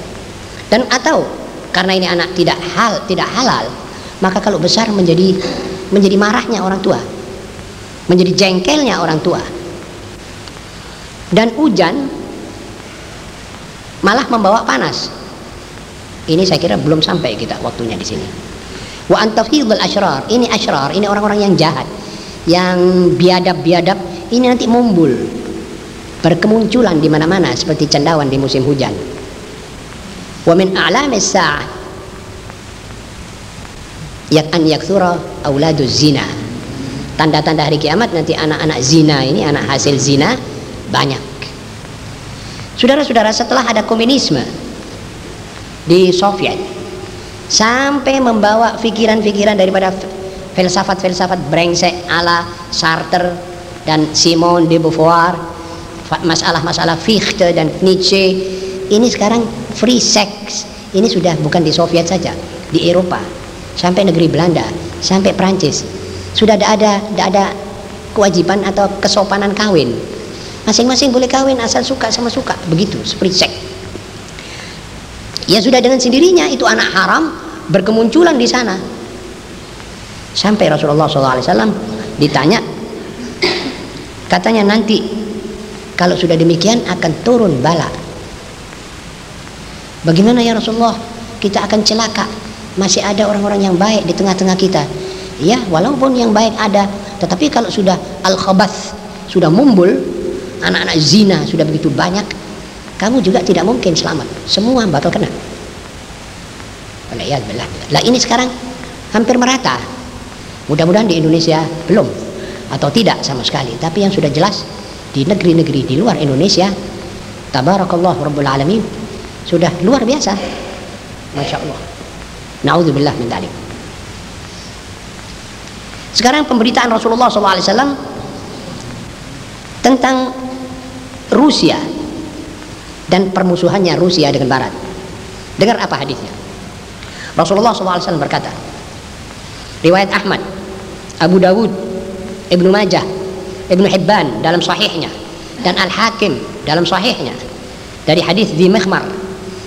Dan atau karena ini anak tidak hal, tidak halal, maka kalau besar menjadi menjadi marahnya orang tua. Menjadi jengkelnya orang tua. Dan hujan malah membawa panas ini saya kira belum sampai kita waktunya di sini wa ini ashrar ini orang-orang yang jahat yang biadab-biadab ini nanti mumbul. Berkemunculan di mana-mana seperti cendawan di musim hujan. Wa min a'lamis sa'ah yak an yakthura auladu zina. Tanda-tanda hari kiamat nanti anak-anak zina ini anak hasil zina banyak. Saudara-saudara setelah ada komunisme di Soviet sampai membawa pikiran-pikiran daripada filsafat-filsafat brengsek ala Sartre dan Simone de Beauvoir masalah-masalah Fichte dan Nietzsche ini sekarang free sex. Ini sudah bukan di Soviet saja di Eropa sampai negeri Belanda sampai Prancis sudah ada ada ada kewajiban atau kesopanan kawin. Masing-masing boleh kawin asal suka sama suka begitu seperti seks ya sudah dengan sendirinya itu anak haram berkemunculan di sana. Sampai Rasulullah SAW ditanya katanya nanti kalau sudah demikian akan turun bala. Bagaimana ya Rasulullah? Kita akan celaka. Masih ada orang-orang yang baik di tengah-tengah kita. Ya walaupun yang baik ada tetapi kalau sudah al-khabath sudah mumbul anak-anak zina sudah begitu banyak kamu juga tidak mungkin selamat. Semua bakal kena. Lah ini sekarang hampir merata. Mudah-mudahan di Indonesia belum atau tidak sama sekali. Tapi yang sudah jelas di negeri-negeri di luar Indonesia tabarakallah rabbul alamin sudah luar biasa. Masya Allah. Na'udzubillah min dalik. Sekarang pemberitaan Rasulullah SAW tentang Rusia dan permusuhannya Rusia dengan Barat. Dengar apa hadisnya? Rasulullah SAW berkata riwayat Ahmad Abu Dawud Ibnu Majah Ibnu Hibban dalam sahihnya dan Al-Hakim dalam sahihnya. Dari hadis di Mehmar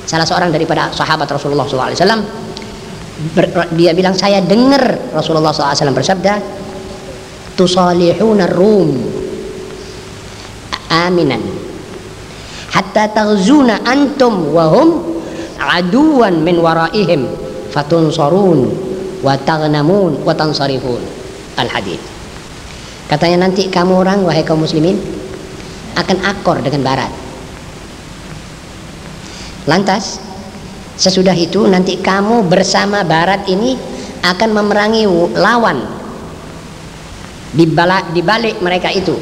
salah seorang daripada sahabat Rasulullah SAW dia bilang saya dengar Rasulullah SAW bersabda tusalihuna rum aminan hatta taghzuna antum wahum aduwan min waraihim fatunsarun wa taghnamun wa tansarifun al hadith katanya nanti kamu orang wahai kaum muslimin akan akor dengan barat. Lantas sesudah itu nanti kamu bersama barat ini akan memerangi lawan di balik mereka itu.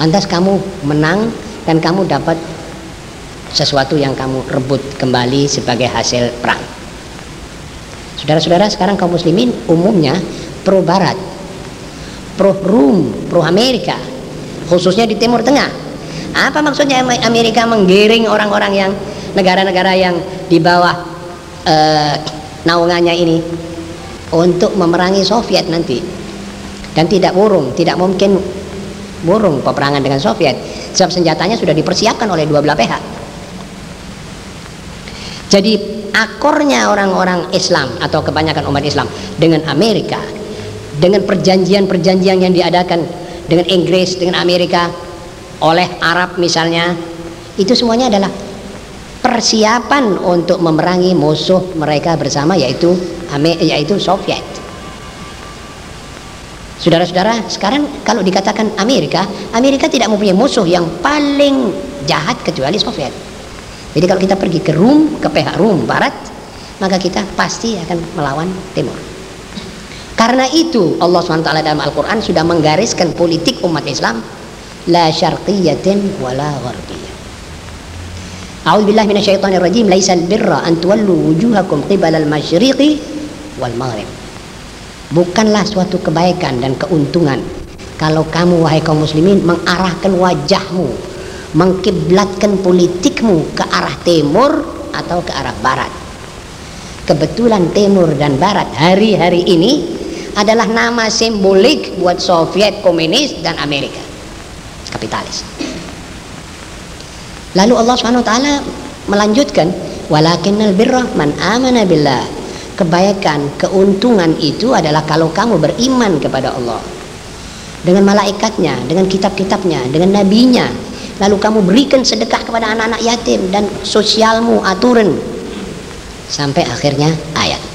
Lantas kamu menang dan kamu dapat sesuatu yang kamu rebut kembali sebagai hasil perang. Saudara-saudara sekarang kaum muslimin umumnya pro barat pro Rum pro Amerika khususnya di Timur Tengah. Apa maksudnya Amerika menggiring orang-orang yang negara-negara yang di bawah uh, naungannya ini untuk memerangi Soviet nanti? Dan tidak burung tidak mungkin burung peperangan dengan Soviet. Sebab senjatanya sudah dipersiapkan oleh dua belah pihak. Jadi akornya orang-orang Islam atau kebanyakan umat Islam dengan Amerika dengan perjanjian-perjanjian yang diadakan dengan Inggris dengan Amerika oleh Arab misalnya itu semuanya adalah persiapan untuk memerangi musuh mereka bersama yaitu yaitu Soviet Saudara-saudara, sekarang kalau dikatakan Amerika, Amerika tidak mempunyai musuh yang paling jahat kecuali Soviet. Jadi kalau kita pergi ke Rum, ke pihak Rum Barat, maka kita pasti akan melawan Timur. Karena itu Allah SWT dalam Al-Quran sudah menggariskan politik umat Islam. La syarqiyatin wala gharbiyah. A'udzu billahi minasyaitonir rajim, laisal birra an tuwallu wujuhakum qibala al-masyriqi wal maghrib. Bukanlah suatu kebaikan dan keuntungan kalau kamu wahai kaum muslimin mengarahkan wajahmu mengkiblatkan politikmu ke arah timur atau ke arah barat. Kebetulan timur dan barat hari-hari ini adalah nama simbolik buat Soviet komunis dan Amerika. Kapitalis. Lalu Allah SWT melanjutkan walakinnal birra man amana billah. Kebaikan, keuntungan itu adalah kalau kamu beriman kepada Allah. Dengan malaikatnya, dengan kitab-kitabnya, dengan nabinya. Lalu kamu berikan sedekah kepada anak-anak yatim dan sosialmu aturan. Sampai akhirnya ayat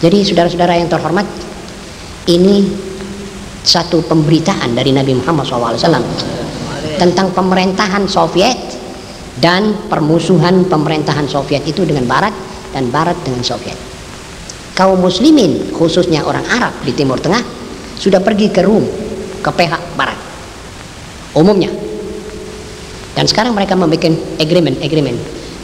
jadi saudara-saudara yang terhormat ini satu pemberitaan dari Nabi Muhammad SAW tentang pemerintahan Soviet dan permusuhan pemerintahan Soviet itu dengan Barat dan Barat dengan Soviet. Kaum muslimin khususnya orang Arab di Timur Tengah sudah pergi ke Rum, ke pihak Barat. Umumnya. Dan sekarang mereka membuat agreement-agreement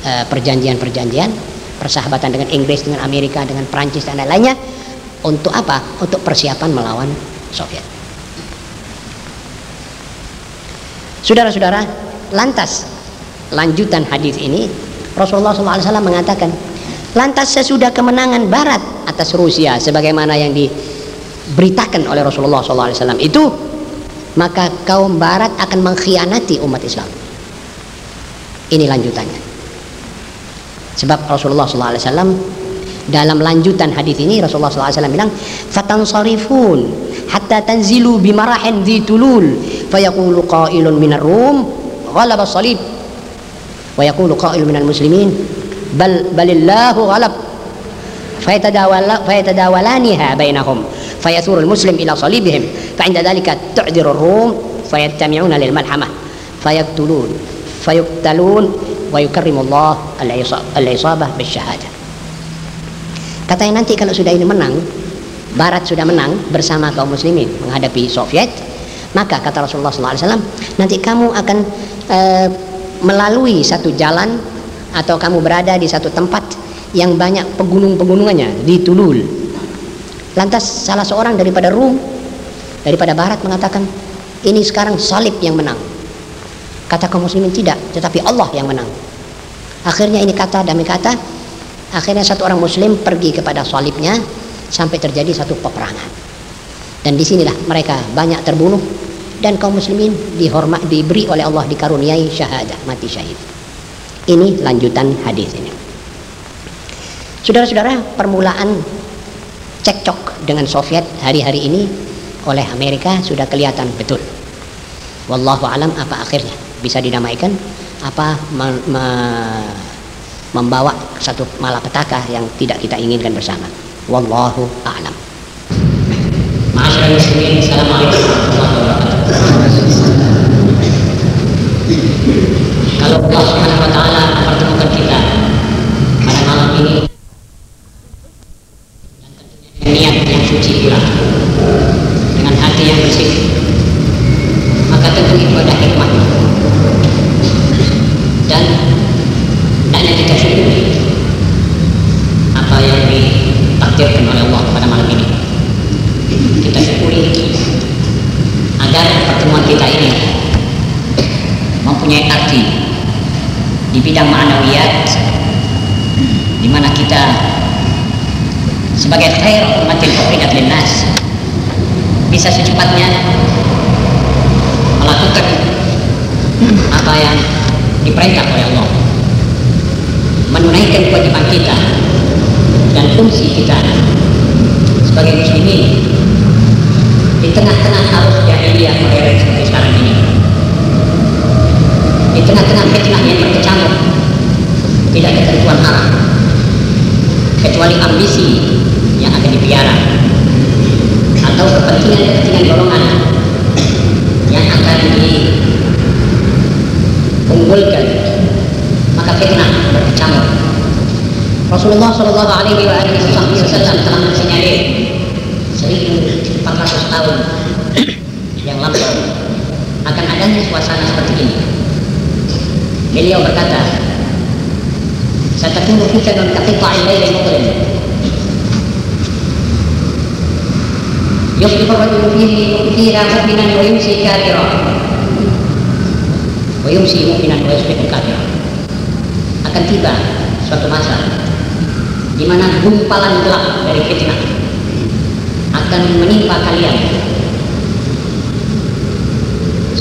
uh, perjanjian-perjanjian persahabatan dengan Inggris, dengan Amerika, dengan Prancis dan lain-lainnya untuk apa? Untuk persiapan melawan Soviet. Saudara-saudara, lantas lanjutan hadis ini Rasulullah SAW mengatakan Lantas sesudah kemenangan Barat atas Rusia sebagaimana yang diberitakan oleh Rasulullah SAW itu maka kaum Barat akan mengkhianati umat Islam. Ini lanjutannya. Sebab Rasulullah SAW dalam lanjutan hadis ini Rasulullah SAW bilang fatansarifun hatta tanzilu bimarahin dhi tulul fayaqulu qailun minar rum ghalaba salib wa qailun minal muslimin bal balillahu ghalab bainahum fayathuru muslim ila salibihim fa inda dhalika tu'diru rum fayattami'una lil yukarrimu Allah al-isabah bisyahadah Katanya nanti kalau sudah ini menang, Barat sudah menang bersama kaum muslimin menghadapi Soviet, maka kata Rasulullah SAW, nanti kamu akan e, melalui satu jalan atau kamu berada di satu tempat yang banyak pegunung-pegunungannya di Tulul. Lantas salah seorang daripada Rum, daripada Barat mengatakan, ini sekarang salib yang menang. Kata kaum muslimin tidak, tetapi Allah yang menang. Akhirnya ini kata demi kata Akhirnya satu orang muslim pergi kepada salibnya sampai terjadi satu peperangan. Dan di sinilah mereka banyak terbunuh dan kaum muslimin dihormat diberi oleh Allah dikaruniai syahadah mati syahid. Ini lanjutan hadis ini. Saudara-saudara, permulaan cekcok dengan Soviet hari-hari ini oleh Amerika sudah kelihatan betul. Wallahu alam apa akhirnya bisa dinamaikan apa membawa satu malapetaka yang tidak kita inginkan bersama. Wallahu a'lam. Masyarakat. Kalau Allah Subhanahu wa taala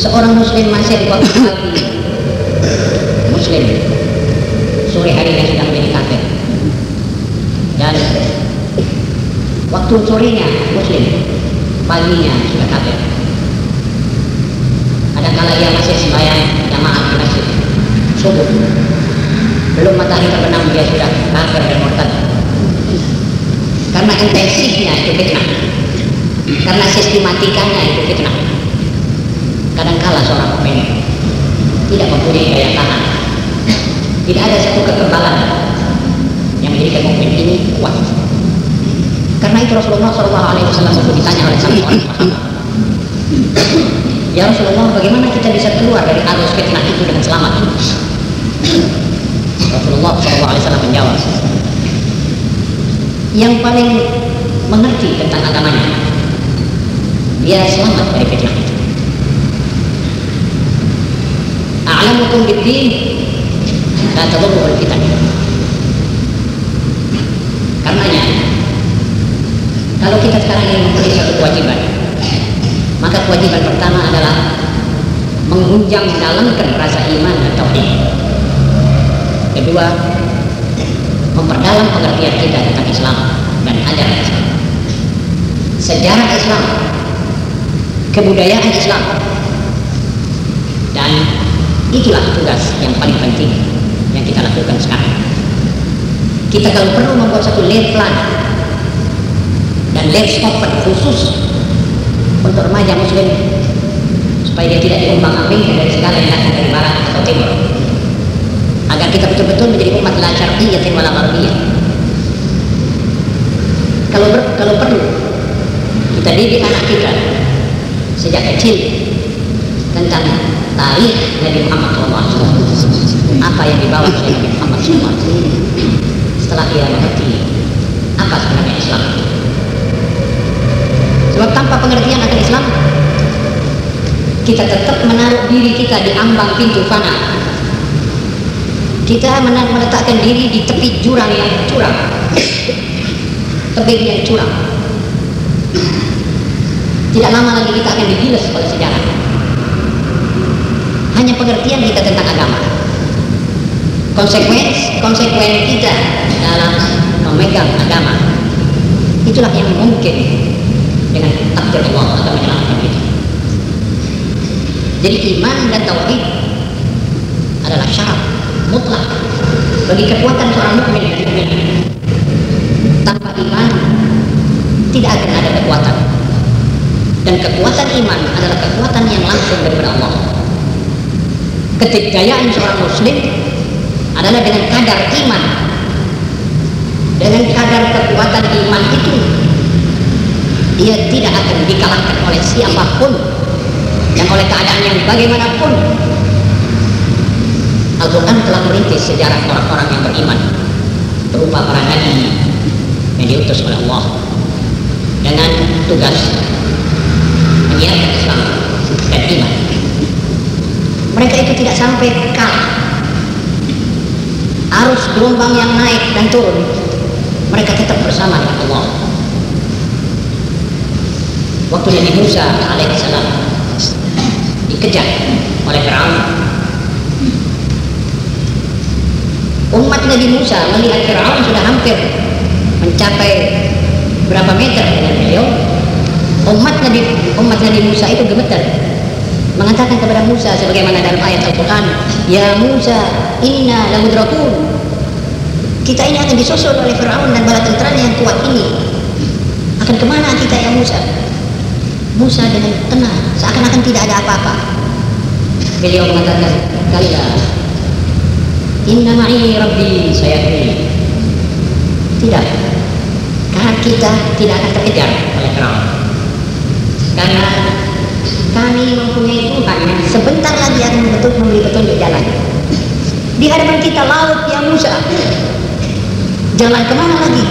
Seorang muslim masih di waktu pagi. Muslim. Sore harinya sudah menjadi kafir. Dan waktu sorenya muslim paginya sudah kafir. Ada kala ia masih sembahyang jamaah di masjid subuh belum matahari terbenam dia sudah kafir dan murtad. Karena intensifnya itu fitnah. Karena sistematikanya itu fitnah kadangkala seorang pemain tidak mempunyai daya tahan. Tidak ada satu kekebalan yang menjadikan mukmin ini kuat. Karena itu Rasulullah SAW waktu ditanya oleh seorang sahabat. Ya Rasulullah bagaimana kita bisa keluar dari arus fitnah itu dengan selamat? Rasulullah SAW menjawab yang paling mengerti tentang agamanya dia selamat dari fitnah a'lamukum bid-din la tadurruhul fitan karenanya kalau kita sekarang ingin mempunyai satu kewajiban maka kewajiban pertama adalah menghunjam dalamkan rasa iman dan tauhid. Kedua memperdalam pengertian kita tentang Islam dan ajaran Islam. Sejarah Islam, kebudayaan Islam, itulah tugas yang paling penting yang kita lakukan sekarang. Kita kalau perlu membuat satu lane plan dan lane stopper khusus untuk remaja muslim supaya dia tidak diumbang ambingkan dari segala yang dari barat atau timur. Agar kita betul-betul menjadi umat la syarqiyyatin wala gharbiyah kalau ber, kalau perlu kita didik anak kita sejak kecil tentang tarikh Nabi Muhammad SAW. Apa yang dibawa oleh Nabi Muhammad SAW? Setelah dia mengerti apa sebenarnya Islam. Sebab tanpa pengertian akan Islam kita tetap menaruh diri kita di ambang pintu fana. Kita meletakkan diri di tepi jurang yang curam tebing yang curam tidak lama lagi kita akan digilas oleh sejarah hanya pengertian kita tentang agama konsekuensi konsekuen kita dalam memegang agama itulah yang mungkin dengan takdir Allah akan menyelamatkan kita jadi iman dan tauhid adalah syarat mutlak bagi kekuatan seorang mukmin dan mukmin. Tanpa iman tidak akan ada kekuatan. Dan kekuatan iman adalah kekuatan yang langsung daripada Allah. Ketikjayaan seorang muslim adalah dengan kadar iman. Dengan kadar kekuatan iman itu dia tidak akan dikalahkan oleh siapa pun dan oleh keadaan yang bagaimanapun Al-Quran telah merintis sejarah orang-orang yang beriman berupa para nabi yang diutus oleh Allah dengan tugas menyiarkan Islam dan iman. Mereka itu tidak sampai kalah. Arus gelombang yang naik dan turun, mereka tetap bersama dengan Allah. Waktu Nabi Musa alaihissalam dikejar oleh Firaun umat Nabi Musa melihat Fir'aun sudah hampir mencapai berapa meter dengan beliau umat Nabi umat Nabi Musa itu gemetar mengatakan kepada Musa sebagaimana dalam ayat Al-Quran Ya Musa inna lamudrakun kita ini akan disusul oleh Fir'aun dan bala tenteranya yang kuat ini akan ke mana kita ya Musa Musa dengan tenang seakan-akan tidak ada apa-apa beliau mengatakan kalilah Inna ma'i rabbi sayahdi. Tidak. Karena kita tidak akan terkejar oleh Firaun. Karena kami mempunyai Tuhan yang sebentar lagi akan betul memberi petunjuk jalan. Di hadapan kita laut yang Musa. Jalan ke mana lagi?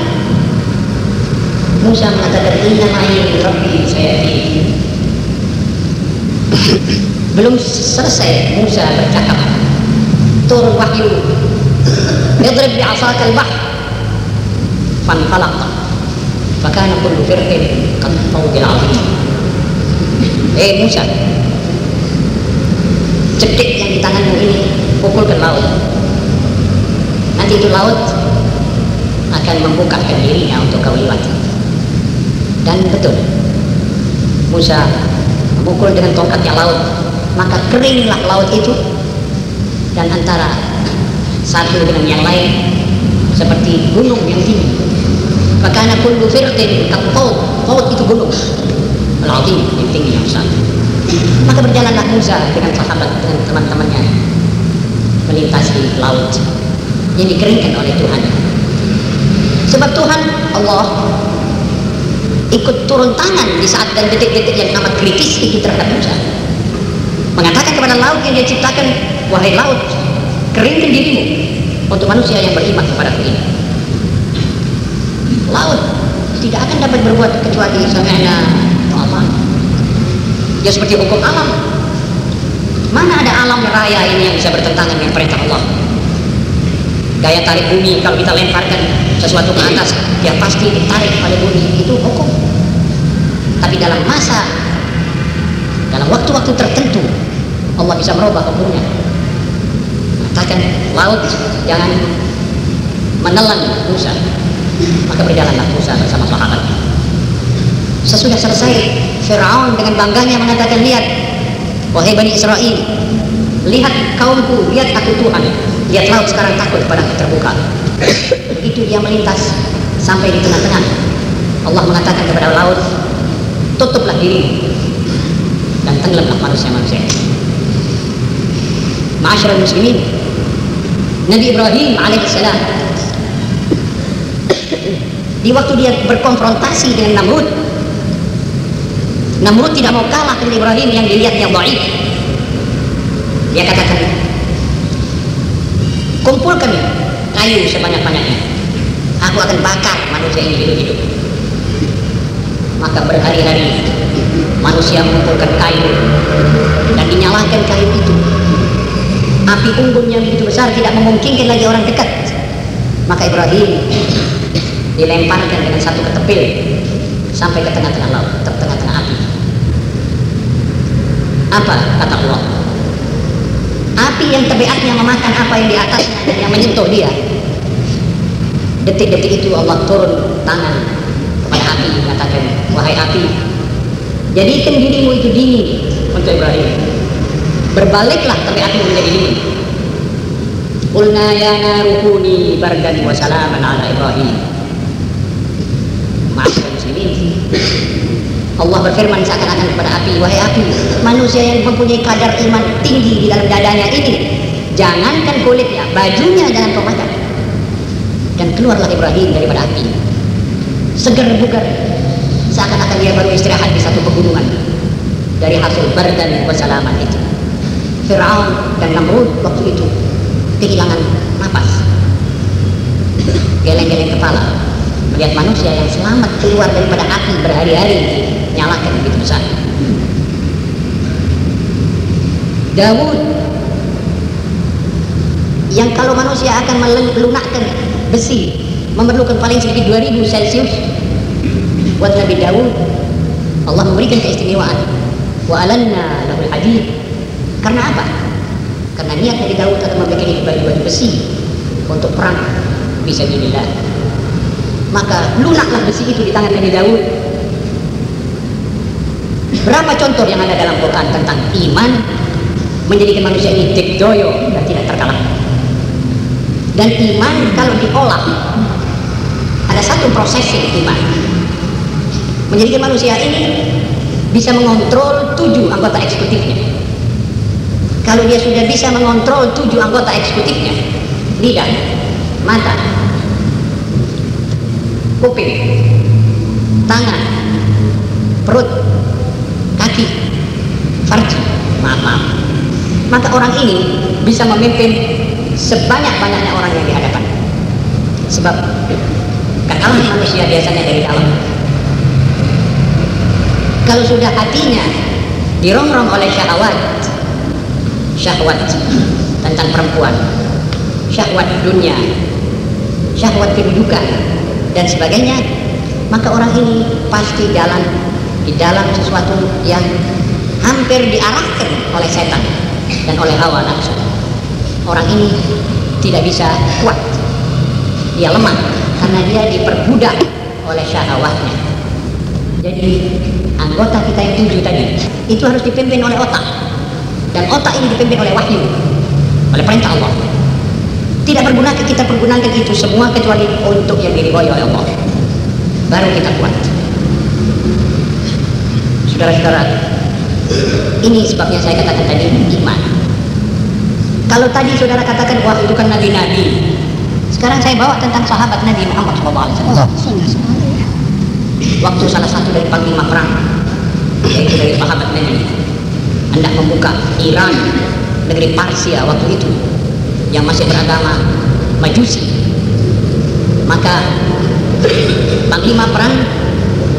Musa mengatakan Inna ma'i rabbi sayahdi. Belum selesai Musa bercakap turun wahyu idrib bi'asaka al-bahr fanfalaq fakana kullu firqin qad tawbil azim eh Musa. Cekik yang di tanganmu ini pukul ke laut. Nanti itu laut akan membukakan dirinya untuk kau lewati dan betul Musa memukul dengan tongkatnya laut maka keringlah laut itu. Dan antara satu dengan yang lain seperti gunung yang tinggi. Kullu firqin kapaut paut itu gunung al-azim yang tinggi yang besar maka berjalanlah Musa dengan sahabat dengan teman-temannya. Melintasi laut yang dikeringkan oleh Tuhan. Sebab Tuhan Allah ikut turun tangan di saat dan detik-detik yang amat kritis itu terhadap Musa. Mengatakan kepada laut yang dia ciptakan wahai laut keringkan dirimu untuk manusia yang beriman kepada ini. Laut tidak akan dapat berbuat kecuali Allah ya seperti hukum alam. Mana ada alam raya ini yang bisa bertentangan dengan perintah Allah? Gaya tarik bumi kalau kita lemparkan sesuatu ke atas dia pasti ditarik pada bumi. Itu hukum. Tapi dalam masa dalam waktu-waktu tertentu Allah bisa merubah hukumnya. Katakan laut jangan menelan Musa maka berjalanlah Musa bersama sahabat sesudah selesai Fir'aun dengan bangganya mengatakan lihat wahai Bani Israel lihat kaumku lihat aku Tuhan. Lihat laut sekarang takut pada terbuka. Itu dia melintas sampai di tengah-tengah. Allah mengatakan kepada laut tutuplah diri dan tenggelamlah manusia-manusia. Ma'asyiral muslimin Nabi Ibrahim alaihissalam di waktu dia berkonfrontasi dengan Namrud Namrud tidak mau kalah dengan Ibrahim yang dilihatnya baik. Dia katakan kumpulkan kayu sebanyak-banyaknya. Aku akan bakar manusia ini hidup-hidup. Maka berhari-hari manusia mengumpulkan kayu dan dinyalakan kayu itu. Api unggun yang begitu besar tidak memungkinkan lagi orang dekat. Maka Ibrahim dilemparkan dengan satu ketepil sampai ke tengah-tengah laut tengah-tengah api apa kata Allah? Api yang tebeatnya memakan apa yang di atasnya dan yang menyentuh dia. Detik-detik itu Allah turun tangan kepada api mengatakan wahai api jadikan dirimu itu dingin untuk Ibrahim. Berbaliklah tabiatmu menjadi dingin. Qulna ya narukuni bardan wa salaman ala Ibrahim. Maaf muslimin Allah berfirman seakan-akan kepada api Wahai api, manusia yang mempunyai kadar iman tinggi di dalam dadanya ini Jangankan kulitnya, bajunya jangan kau makan Dan keluarlah Ibrahim daripada api. Segar bugar Seakan-akan dia baru istirahat di satu pegunungan Dari hasil bardan wasalaman itu. Fir'aun dan Namrud waktu itu kehilangan napas geleng-geleng kepala. Melihat manusia yang selamat keluar daripada api berhari-hari nyalakan begitu besar. Dawud. Yang kalau manusia akan melunakkan besi memerlukan paling sedikit 2000 celcius buat Nabi Dawud Allah memberikan keistimewaan. Wa alanna lahul hadid karena apa? karena niat Nabi Dawud akan membuat baju-baju besi untuk perang bisa dilihat maka lunaklah besi itu di tangan Nabi Dawud berapa contoh yang ada dalam Quran tentang iman menjadikan manusia ini dikdoyo dan tidak terkalahkan? Dan iman kalau diolah ada satu proses iman. Menjadikan manusia ini bisa mengontrol tujuh anggota eksekutifnya. Kalau dia sudah bisa mengontrol tujuh anggota eksekutifnya lidah, mata kuping tangan perut kaki farji maaf maaf. Maka orang ini bisa memimpin sebanyak-banyaknya orang yang dihadapan sebab kekalahan manusia biasanya dari dalam kalau sudah hatinya dirongrong oleh syahwat syahwat tentang perempuan syahwat dunia syahwat kedudukan dan sebagainya maka orang ini pasti jalan di dalam sesuatu yang hampir diarahkan oleh setan dan oleh hawa nafsu. Orang ini tidak bisa kuat. Dia lemah karena dia diperbudak oleh syahwatnya. Jadi anggota kita yang tujuh tadi itu harus dipimpin oleh otak. Dan otak ini dipimpin oleh wahyu oleh perintah Allah. Tidak berguna kita pergunakan itu semua kecuali untuk yang diridhoi oleh Allah. Baru kita kuat saudara-saudara. Ini sebabnya saya katakan tadi iman. Kalau tadi saudara katakan wah itu kan nabi-nabi. Sekarang saya bawa tentang sahabat Nabi Muhammad SAW waktu salah satu dari panglima perang yaitu dari sahabat Nabi hendak membuka Iran negeri Parsia waktu itu yang masih beragama Majusi. Maka panglima perang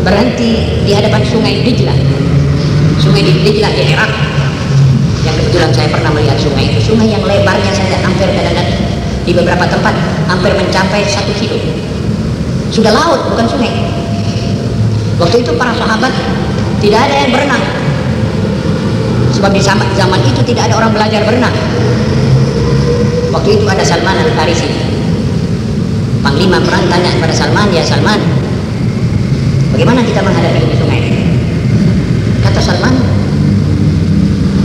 berhenti di hadapan sungai Dijlah sungai Dijlah di Irak. Yang kebetulan saya pernah melihat sungai itu. Sungai yang lebarnya saja hampir kadang di beberapa tempat hampir mencapai satu kilo. Sudah laut bukan sungai. Waktu itu para sahabat tidak ada yang berenang. Sebab di zaman itu tidak ada orang belajar berenang. Waktu itu ada Salman al-Farisi. Panglima perang tanya kepada Salman, ya Salman, bagaimana kita menghadapi ini sungai? Kata Salman,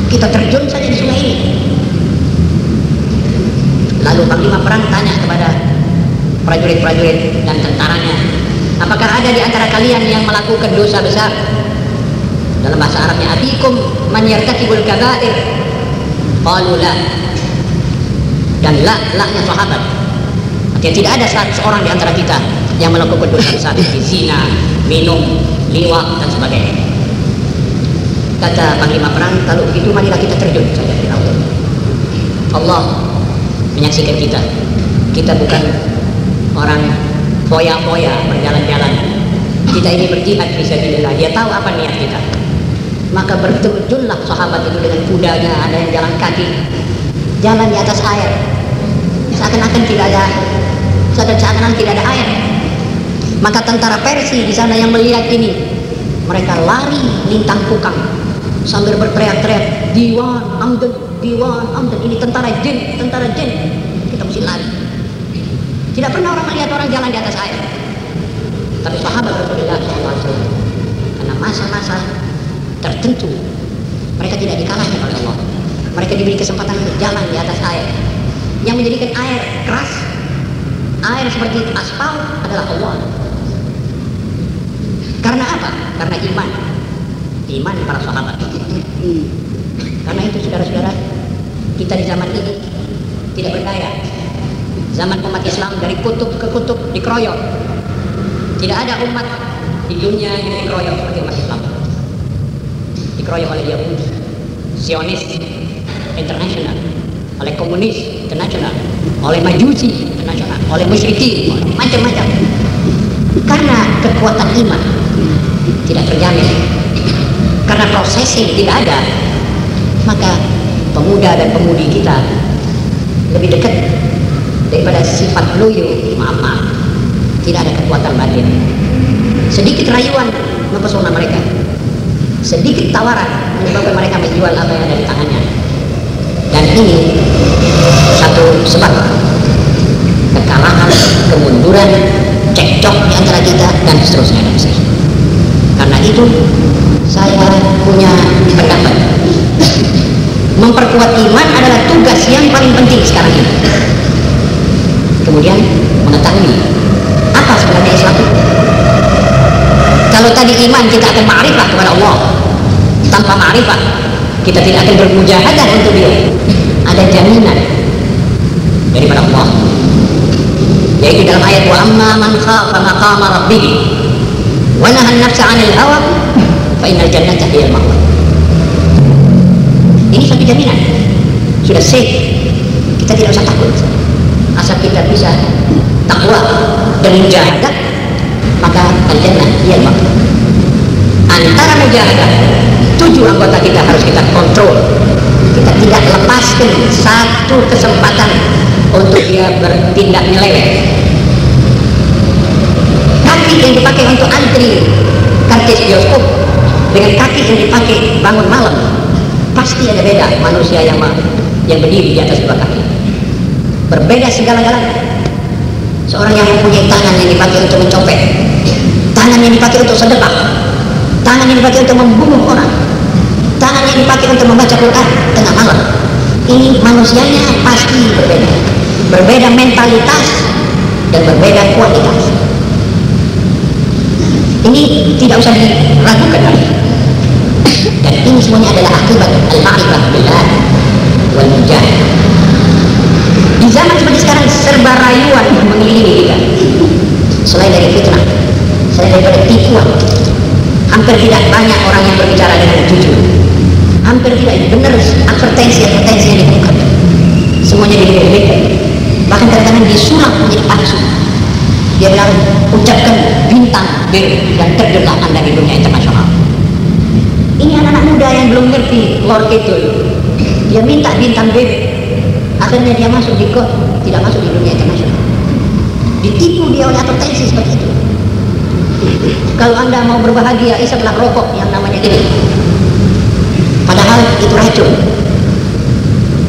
kita terjun saja di sungai ini. Lalu Panglima perang tanya kepada prajurit-prajurit dan tentaranya, apakah ada di antara kalian yang melakukan dosa besar? Dalam bahasa Arabnya, abikum man yartakibul kabair. Qalu la. Dan la, la-nya sahabat. Artinya tidak ada seorang di antara kita yang melakukan dosa besar zina, minum, liwat dan sebagainya. Kata Panglima Perang, kalau begitu marilah kita terjun saja di laut. Allah menyaksikan kita. Kita bukan orang foya-foya berjalan-jalan. Kita ini berjihad bisa sabilillah. Dia tahu apa niat kita. Maka berterjunlah sahabat itu dengan kudanya, ada yang jalan kaki, jalan di atas air. Seakan-akan tidak ada seakan-akan tidak ada air. Maka tentara Persia di sana yang melihat ini, mereka lari lintang kukang sambil berteriak-teriak, Diwan, Amden, Diwan, Amden. Ini tentara jin, tentara jin. Kita mesti lari. Tidak pernah orang melihat orang jalan di atas air. Tapi sahabat Rasulullah SAW, karena masa-masa tertentu, mereka tidak dikalahkan oleh Allah. Mereka diberi kesempatan untuk jalan di atas air. Yang menjadikan air keras, air seperti aspal adalah Allah. Karena apa? Karena iman. Iman para sahabat. Karena itu saudara-saudara, kita di zaman ini tidak berdaya. Zaman umat Islam dari kutub ke kutub dikeroyok. Tidak ada umat di dunia yang dikeroyok seperti umat Islam. Dikeroyok oleh Yahudi, Zionis, internasional, oleh komunis, internasional, oleh majusi, internasional, oleh musyrikin, macam-macam. Karena kekuatan iman tidak terjamin. Karena prosesnya tidak ada, maka pemuda dan pemudi kita lebih dekat daripada sifat loyo, maaf maaf. Tidak ada kekuatan batin. Sedikit rayuan mempesona mereka. Sedikit tawaran menyebabkan mereka menjual apa yang ada di tangannya. Dan ini satu sebab kekalahan, kemunduran, cekcok di antara kita dan seterusnya dan seterusnya. Itu saya punya pendapat. Memperkuat iman adalah tugas yang paling penting sekarang ini. Kemudian mengetahui apa sebenarnya Islam itu. Kalau tadi iman kita akan ma'rifah kepada Allah. Tanpa ma'rifah kita tidak akan bermujahadah untuk dia. Ada jaminan daripada Allah. Yaitu dalam ayat wa amma man khafa maqama rabbih nafsa 'anil hawa fa innal jannata hiyal ma'wa. Ini satu jaminan. Sudah safe. Kita tidak usah takut. Asal kita bisa takwa dan mujahadah maka al-jannah ma'wa. Antara mujahadah tujuh anggota kita harus kita kontrol. Kita tidak lepaskan satu kesempatan untuk dia bertindak nyeleweng. Kaki yang dipakai untuk antri karcis bioskop. Dengan kaki yang dipakai bangun malam pasti ada beda manusia yang yang berdiri di atas dua kaki. Berbeda segala-galanya. Seorang yang mempunyai tangan yang dipakai untuk mencopet tangan yang dipakai untuk sedekah tangan yang dipakai untuk membunuh orang tangan yang dipakai untuk membaca Quran tengah malam. Ini manusianya pasti berbeda. Berbeda mentalitas dan berbeda kualitas ini tidak usah diragukan lagi. Dan ini semuanya adalah akibat al-ma'rifah billah wal mujahid di zaman seperti sekarang serba rayuan mengelilingi kita. Selain dari fitnah selain daripada tipuan hampir tidak banyak orang yang berbicara dengan jujur. Hampir tidak benar advertensi-advertensi yang dibuka. Semuanya dilebih-lebihkan bahkan kadang-kadang disulap menjadi palsu. Dia bilang ucapkan bintang dan tergelah anda di dunia internasional. Ini anak-anak muda yang belum ngerti Lord itu dia minta bintang bir akhirnya dia masuk di kot tidak masuk di dunia internasional. Ditipu dia oleh advertensi seperti itu. Kalau anda mau berbahagia isaplah rokok yang namanya ini padahal itu racun.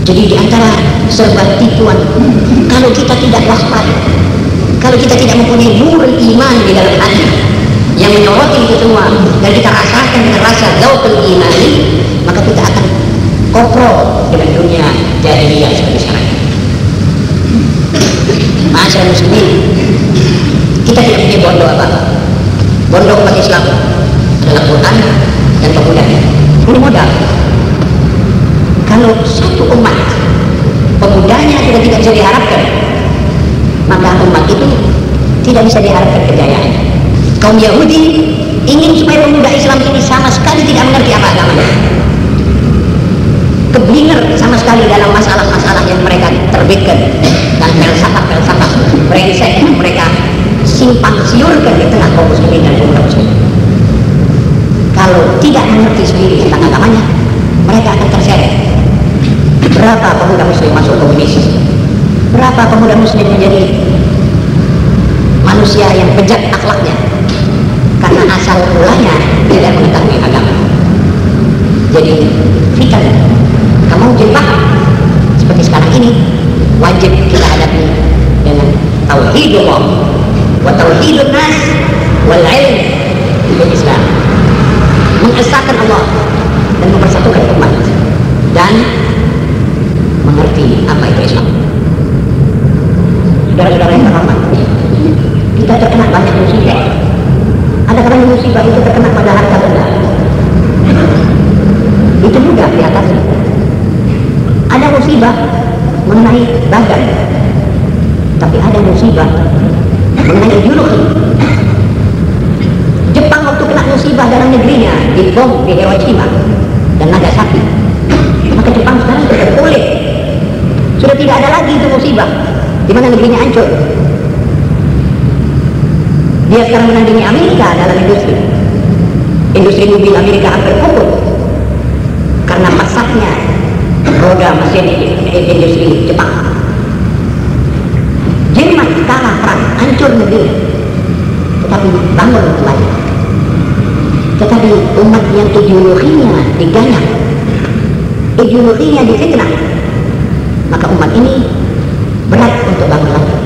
Jadi di antara serba tipuan kalau kita tidak waspada kalau kita tidak mempunyai nur iman di dalam hati yang menyoroti itu semua dan kita rasakan dengan rasa zaukul imani maka kita akan kopro dengan dunia jahiliyah seperti sekarang. Masyarakat muslimin kita tidak punya bondo apa-apa. Bondo umat Islam. Adalah Quran dan pemuda ini modal. Kalau satu umat pemudanya sudah tidak bisa diharapkan maka umat itu tidak bisa diharapkan kejayaan kaum Yahudi ingin supaya pemuda Islam ini sama sekali tidak mengerti apa agamanya keblinger sama sekali dalam masalah-masalah yang mereka terbitkan. Dan filsafat-filsafat brengsek yang mereka simpang siurkan di tengah kaum muslimin dan pemuda muslimin kalau tidak mengerti sendiri tentang agamanya mereka akan terseret. Berapa pemuda muslim masuk komunis berapa pemuda muslim menjadi manusia yang bejat akhlaknya? Karena asal mulanya tidak mengetahui agama. Jadi fitan kamu jilbab seperti sekarang ini wajib kita hadapi dengan tauhidullah wa tauhidun nas wal ilm. Bil Islam. Mengesahkan Allah dan mempersatukan umat. Dan mengerti apa itu Islam saudara-saudara yang terhormat kita terkena banyak musibah. Ada karena musibah itu terkena pada harta benda. Itu mudah di atasnya ada musibah mengenai badan. Tapi ada musibah mengenai ideologi Jepang waktu kena musibah dalam negerinya di bom di Hiroshima dan Nagasaki. Maka Jepang sekarang sudah pulih sudah tidak ada lagi itu musibah di mana negerinya hancur? Dia sekarang menandingi Amerika dalam industri. Industri mobil Amerika hampir pukul karena masaknya roda mesin industri Jepang. Jerman kalah perang hancur negeri. Tetapi bangun kembali. Tetapi umat yang ideologinya diganyak ideologinya difitnah maka umat ini untuk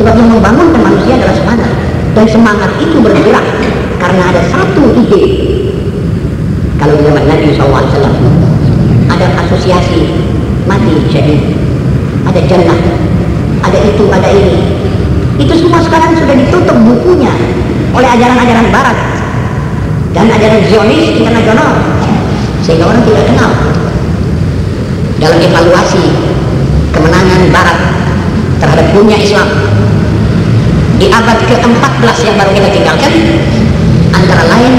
sebab yang membangunkan manusia adalah semangat. Dan semangat itu bergerak karena ada satu ide. Kalau di zaman Nabi SAW ada asosiasi mati syahid ada jannah. Ada itu ada ini. Itu semua sekarang sudah ditutup bukunya oleh ajaran-ajaran barat. Dan ajaran Zionis internasional. Sehingga orang tidak kenal. Dalam evaluasi kemenangan barat terhadap dunia Islam. Di abad ke-14 yang baru kita tinggalkan antara lain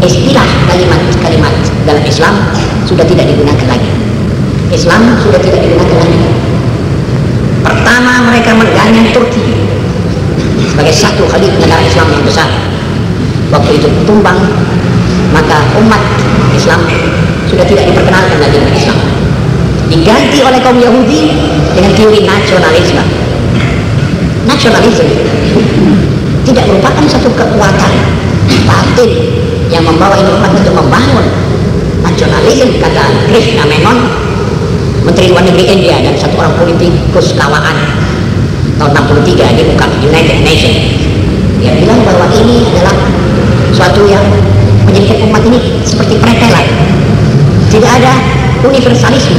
istilah kalimat-kalimat dalam Islam sudah tidak digunakan lagi. Islam sudah tidak digunakan lagi. Pertama mereka mengganyang Turki sebagai satu kali negara Islam yang besar. Waktu itu tumbang maka umat Islam sudah tidak diperkenalkan lagi dengan Islam diganti oleh kaum Yahudi dengan teori nasionalisme. Nasionalisme tidak merupakan satu kekuatan batin yang membawa ini umat untuk membangun nasionalisme kata Krishna Menon Menteri Luar Negeri India dan satu orang politikus kawaan tahun 63 di muka United Nations. Dia bilang bahwa ini adalah suatu yang menjadikan umat ini seperti pretelan tidak ada universalisme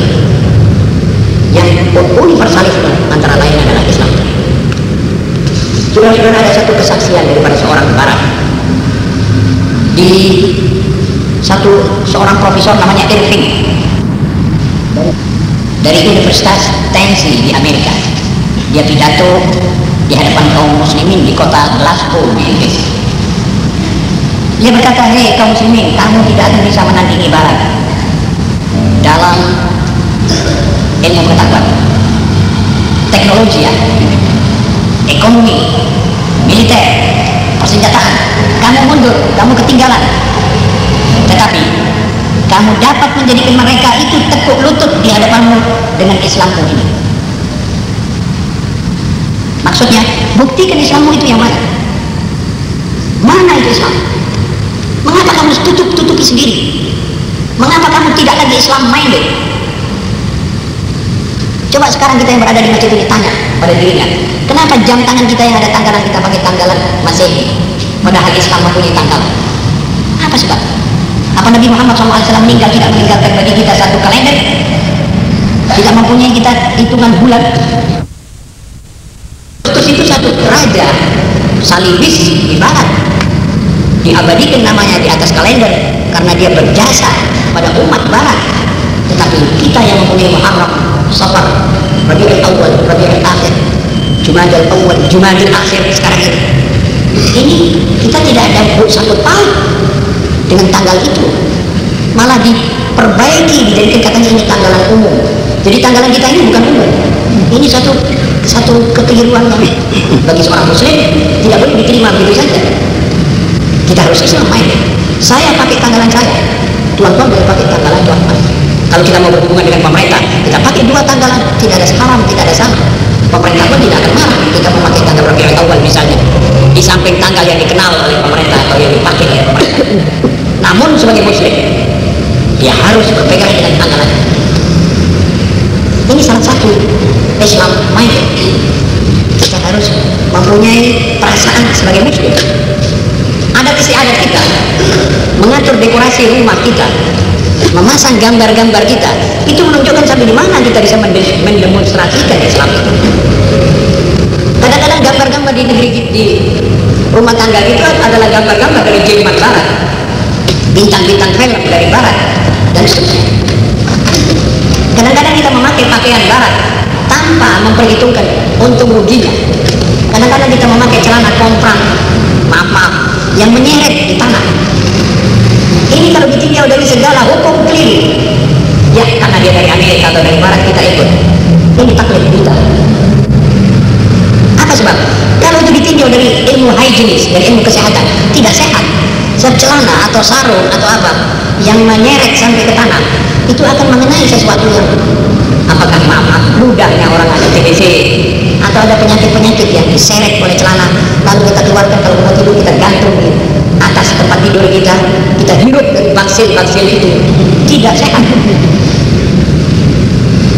yang universalisme antara lain adalah Islam. Sudah-sudah ada satu kesaksian daripada seorang barat di satu seorang profesor namanya Irving. Dari Universitas Tennessee di Amerika. Dia pidato di hadapan kaum muslimin di kota Glasgow di Inggris. Dia berkata hei kaum muslimin kamu tidak akan bisa menandingi barat dalam ilmu pengetahuan. Teknologi ya. Ekonomi militer persenjataan. Kamu mundur kamu ketinggalan. Tetapi kamu dapat menjadikan mereka itu tekuk lutut di hadapanmu dengan Islammu ini. Maksudnya buktikan Islammu itu yang mana. Mana itu Islam? Mengapa kamu tutup-tutupi sendiri? Mengapa kamu tidak lagi Islam minded Coba sekarang kita yang berada di masjid ini tanya pada dirinya, kenapa jam tangan kita yang ada tanggalan kita pakai tanggalan Masehi? Padahal Islam mempunyai tanggalan. Apa sebab? Apa Nabi Muhammad SAW meninggal tidak meninggalkan bagi kita satu kalender? Tidak mempunyai kita hitungan bulan. Terus itu satu raja salibis di barat diabadikan namanya di atas kalender karena dia berjasa pada umat barat tetapi kita yang mempunyai Muharram Safar Rabiul Awal Rabiul Akhir. Jumadil Awal Jumadil Akhir sekarang ini. Ini kita tidak ada satu paut dengan tanggal itu. Malah diperbaiki dijadikan katanya ini tanggalan umum. Jadi tanggalan kita ini bukan umum. Ini satu satu kekeliruan yang bagi seorang muslim tidak boleh diterima begitu saja. Kita harus Islam main saya pakai tanggalan saya. Tuan-tuan boleh pakai tanggalan tuan-tuan kalau kita mau berhubungan dengan pemerintah kita pakai dua tanggalan tidak ada haram tidak ada salah pemerintah pun tidak akan marah kita memakai tanggal Rabiul Awal misalnya. Di samping tanggal yang dikenal oleh pemerintah atau yang dipakai oleh pemerintah. Namun sebagai muslim dia harus berpegang dengan tanggalan ini salah satu Islam main. Kita harus mempunyai perasaan sebagai muslim. Adat istiadat kita mengatur dekorasi rumah kita memasang gambar-gambar kita itu menunjukkan sampai di mana kita bisa mendemonstrasikan Islam. Itu kadang-kadang gambar-gambar di negeri di rumah tangga itu adalah gambar-gambar dari Jerman Barat. Bintang-bintang film dari Barat dan seterusnya. Kadang-kadang kita memakai pakaian Barat tanpa memperhitungkan untung ruginya. Kadang-kadang kita memakai celana komprang maaf, maaf yang menyeret di tanah ini kalau ditinjau dari segala hukum keliling ya karena dia dari Amerika atau dari Barat kita ikut. Ini taklid kita. Apa sebab? Kalau itu ditinjau dari ilmu higienis dari ilmu kesehatan tidak sehat. Sebab celana atau sarung atau apa yang menyeret sampai ke tanah itu akan mengenai sesuatu yang apakah maaf, ludahnya orang ada TBC atau ada penyakit-penyakit yang diseret oleh celana lalu kita keluarkan kalau mau tidur kita gantung di atas tempat tidur kita kita hirup vaksin-vaksin itu. Tidak sehat.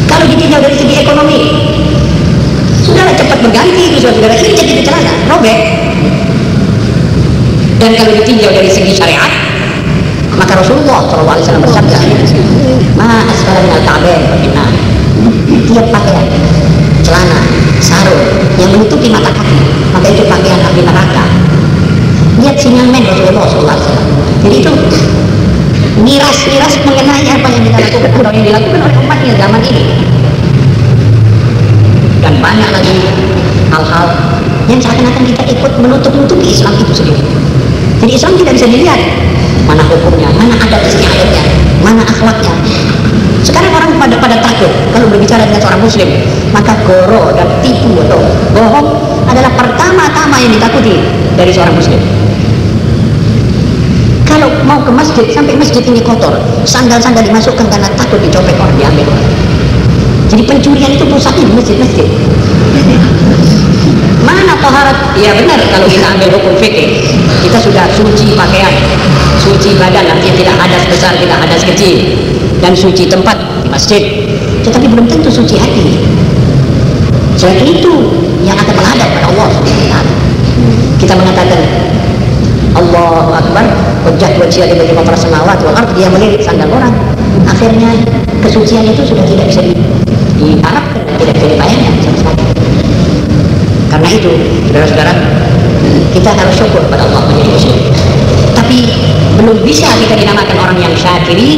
Kalau ditinjau dari segi ekonomi sudahlah cepat berganti itu saudara. Ini jadi celana robek. Dan kalau ditinjau dari segi syariat maka Rasulullah SAW bersabda ma asfala minal ka'bain tiap pakaian celana sarung yang menutupi mata kaki maka itu pakaian api neraka sinyalmen Rasulullah SAW jadi itu miras-miras mengenai apa yang kita lakukan atau yang dilakukan oleh umatnya zaman ini. Dan banyak lagi hal-hal yang seakan-akan kita ikut menutup-nutupi Islam itu sendiri. Jadi Islam tidak bisa dilihat mana hukumnya, mana adat istiadatnya, mana akhlaknya. Sekarang orang pada pada takut kalau berbicara dengan seorang muslim maka goro dan tipu atau bohong adalah pertama-tama yang ditakuti dari seorang muslim kalau mau ke masjid sampai masjid ini kotor sandal-sandal dimasukkan karena takut dicopet orang diambil. Jadi pencurian itu pusatnya di masjid-masjid. Mana toharat? Ya benar kalau kita ambil hukum fikih kita sudah suci pakaian suci badan artinya tidak hadas besar tidak hadas kecil dan suci tempat di masjid. Tetapi belum tentu suci hati. Selain itu yang akan menghadap pada Allah kita mengatakan Allahu Akbar. Hujjah wajah bagi para semawat wal ard dia melirik sandal orang. Akhirnya kesucian itu sudah tidak bisa di, diharapkan tidak bisa dibayangkan sama sekali. Karena itu saudara-saudara kita harus syukur pada Allah menjadi muslim. Tapi belum bisa kita dinamakan orang yang syakiri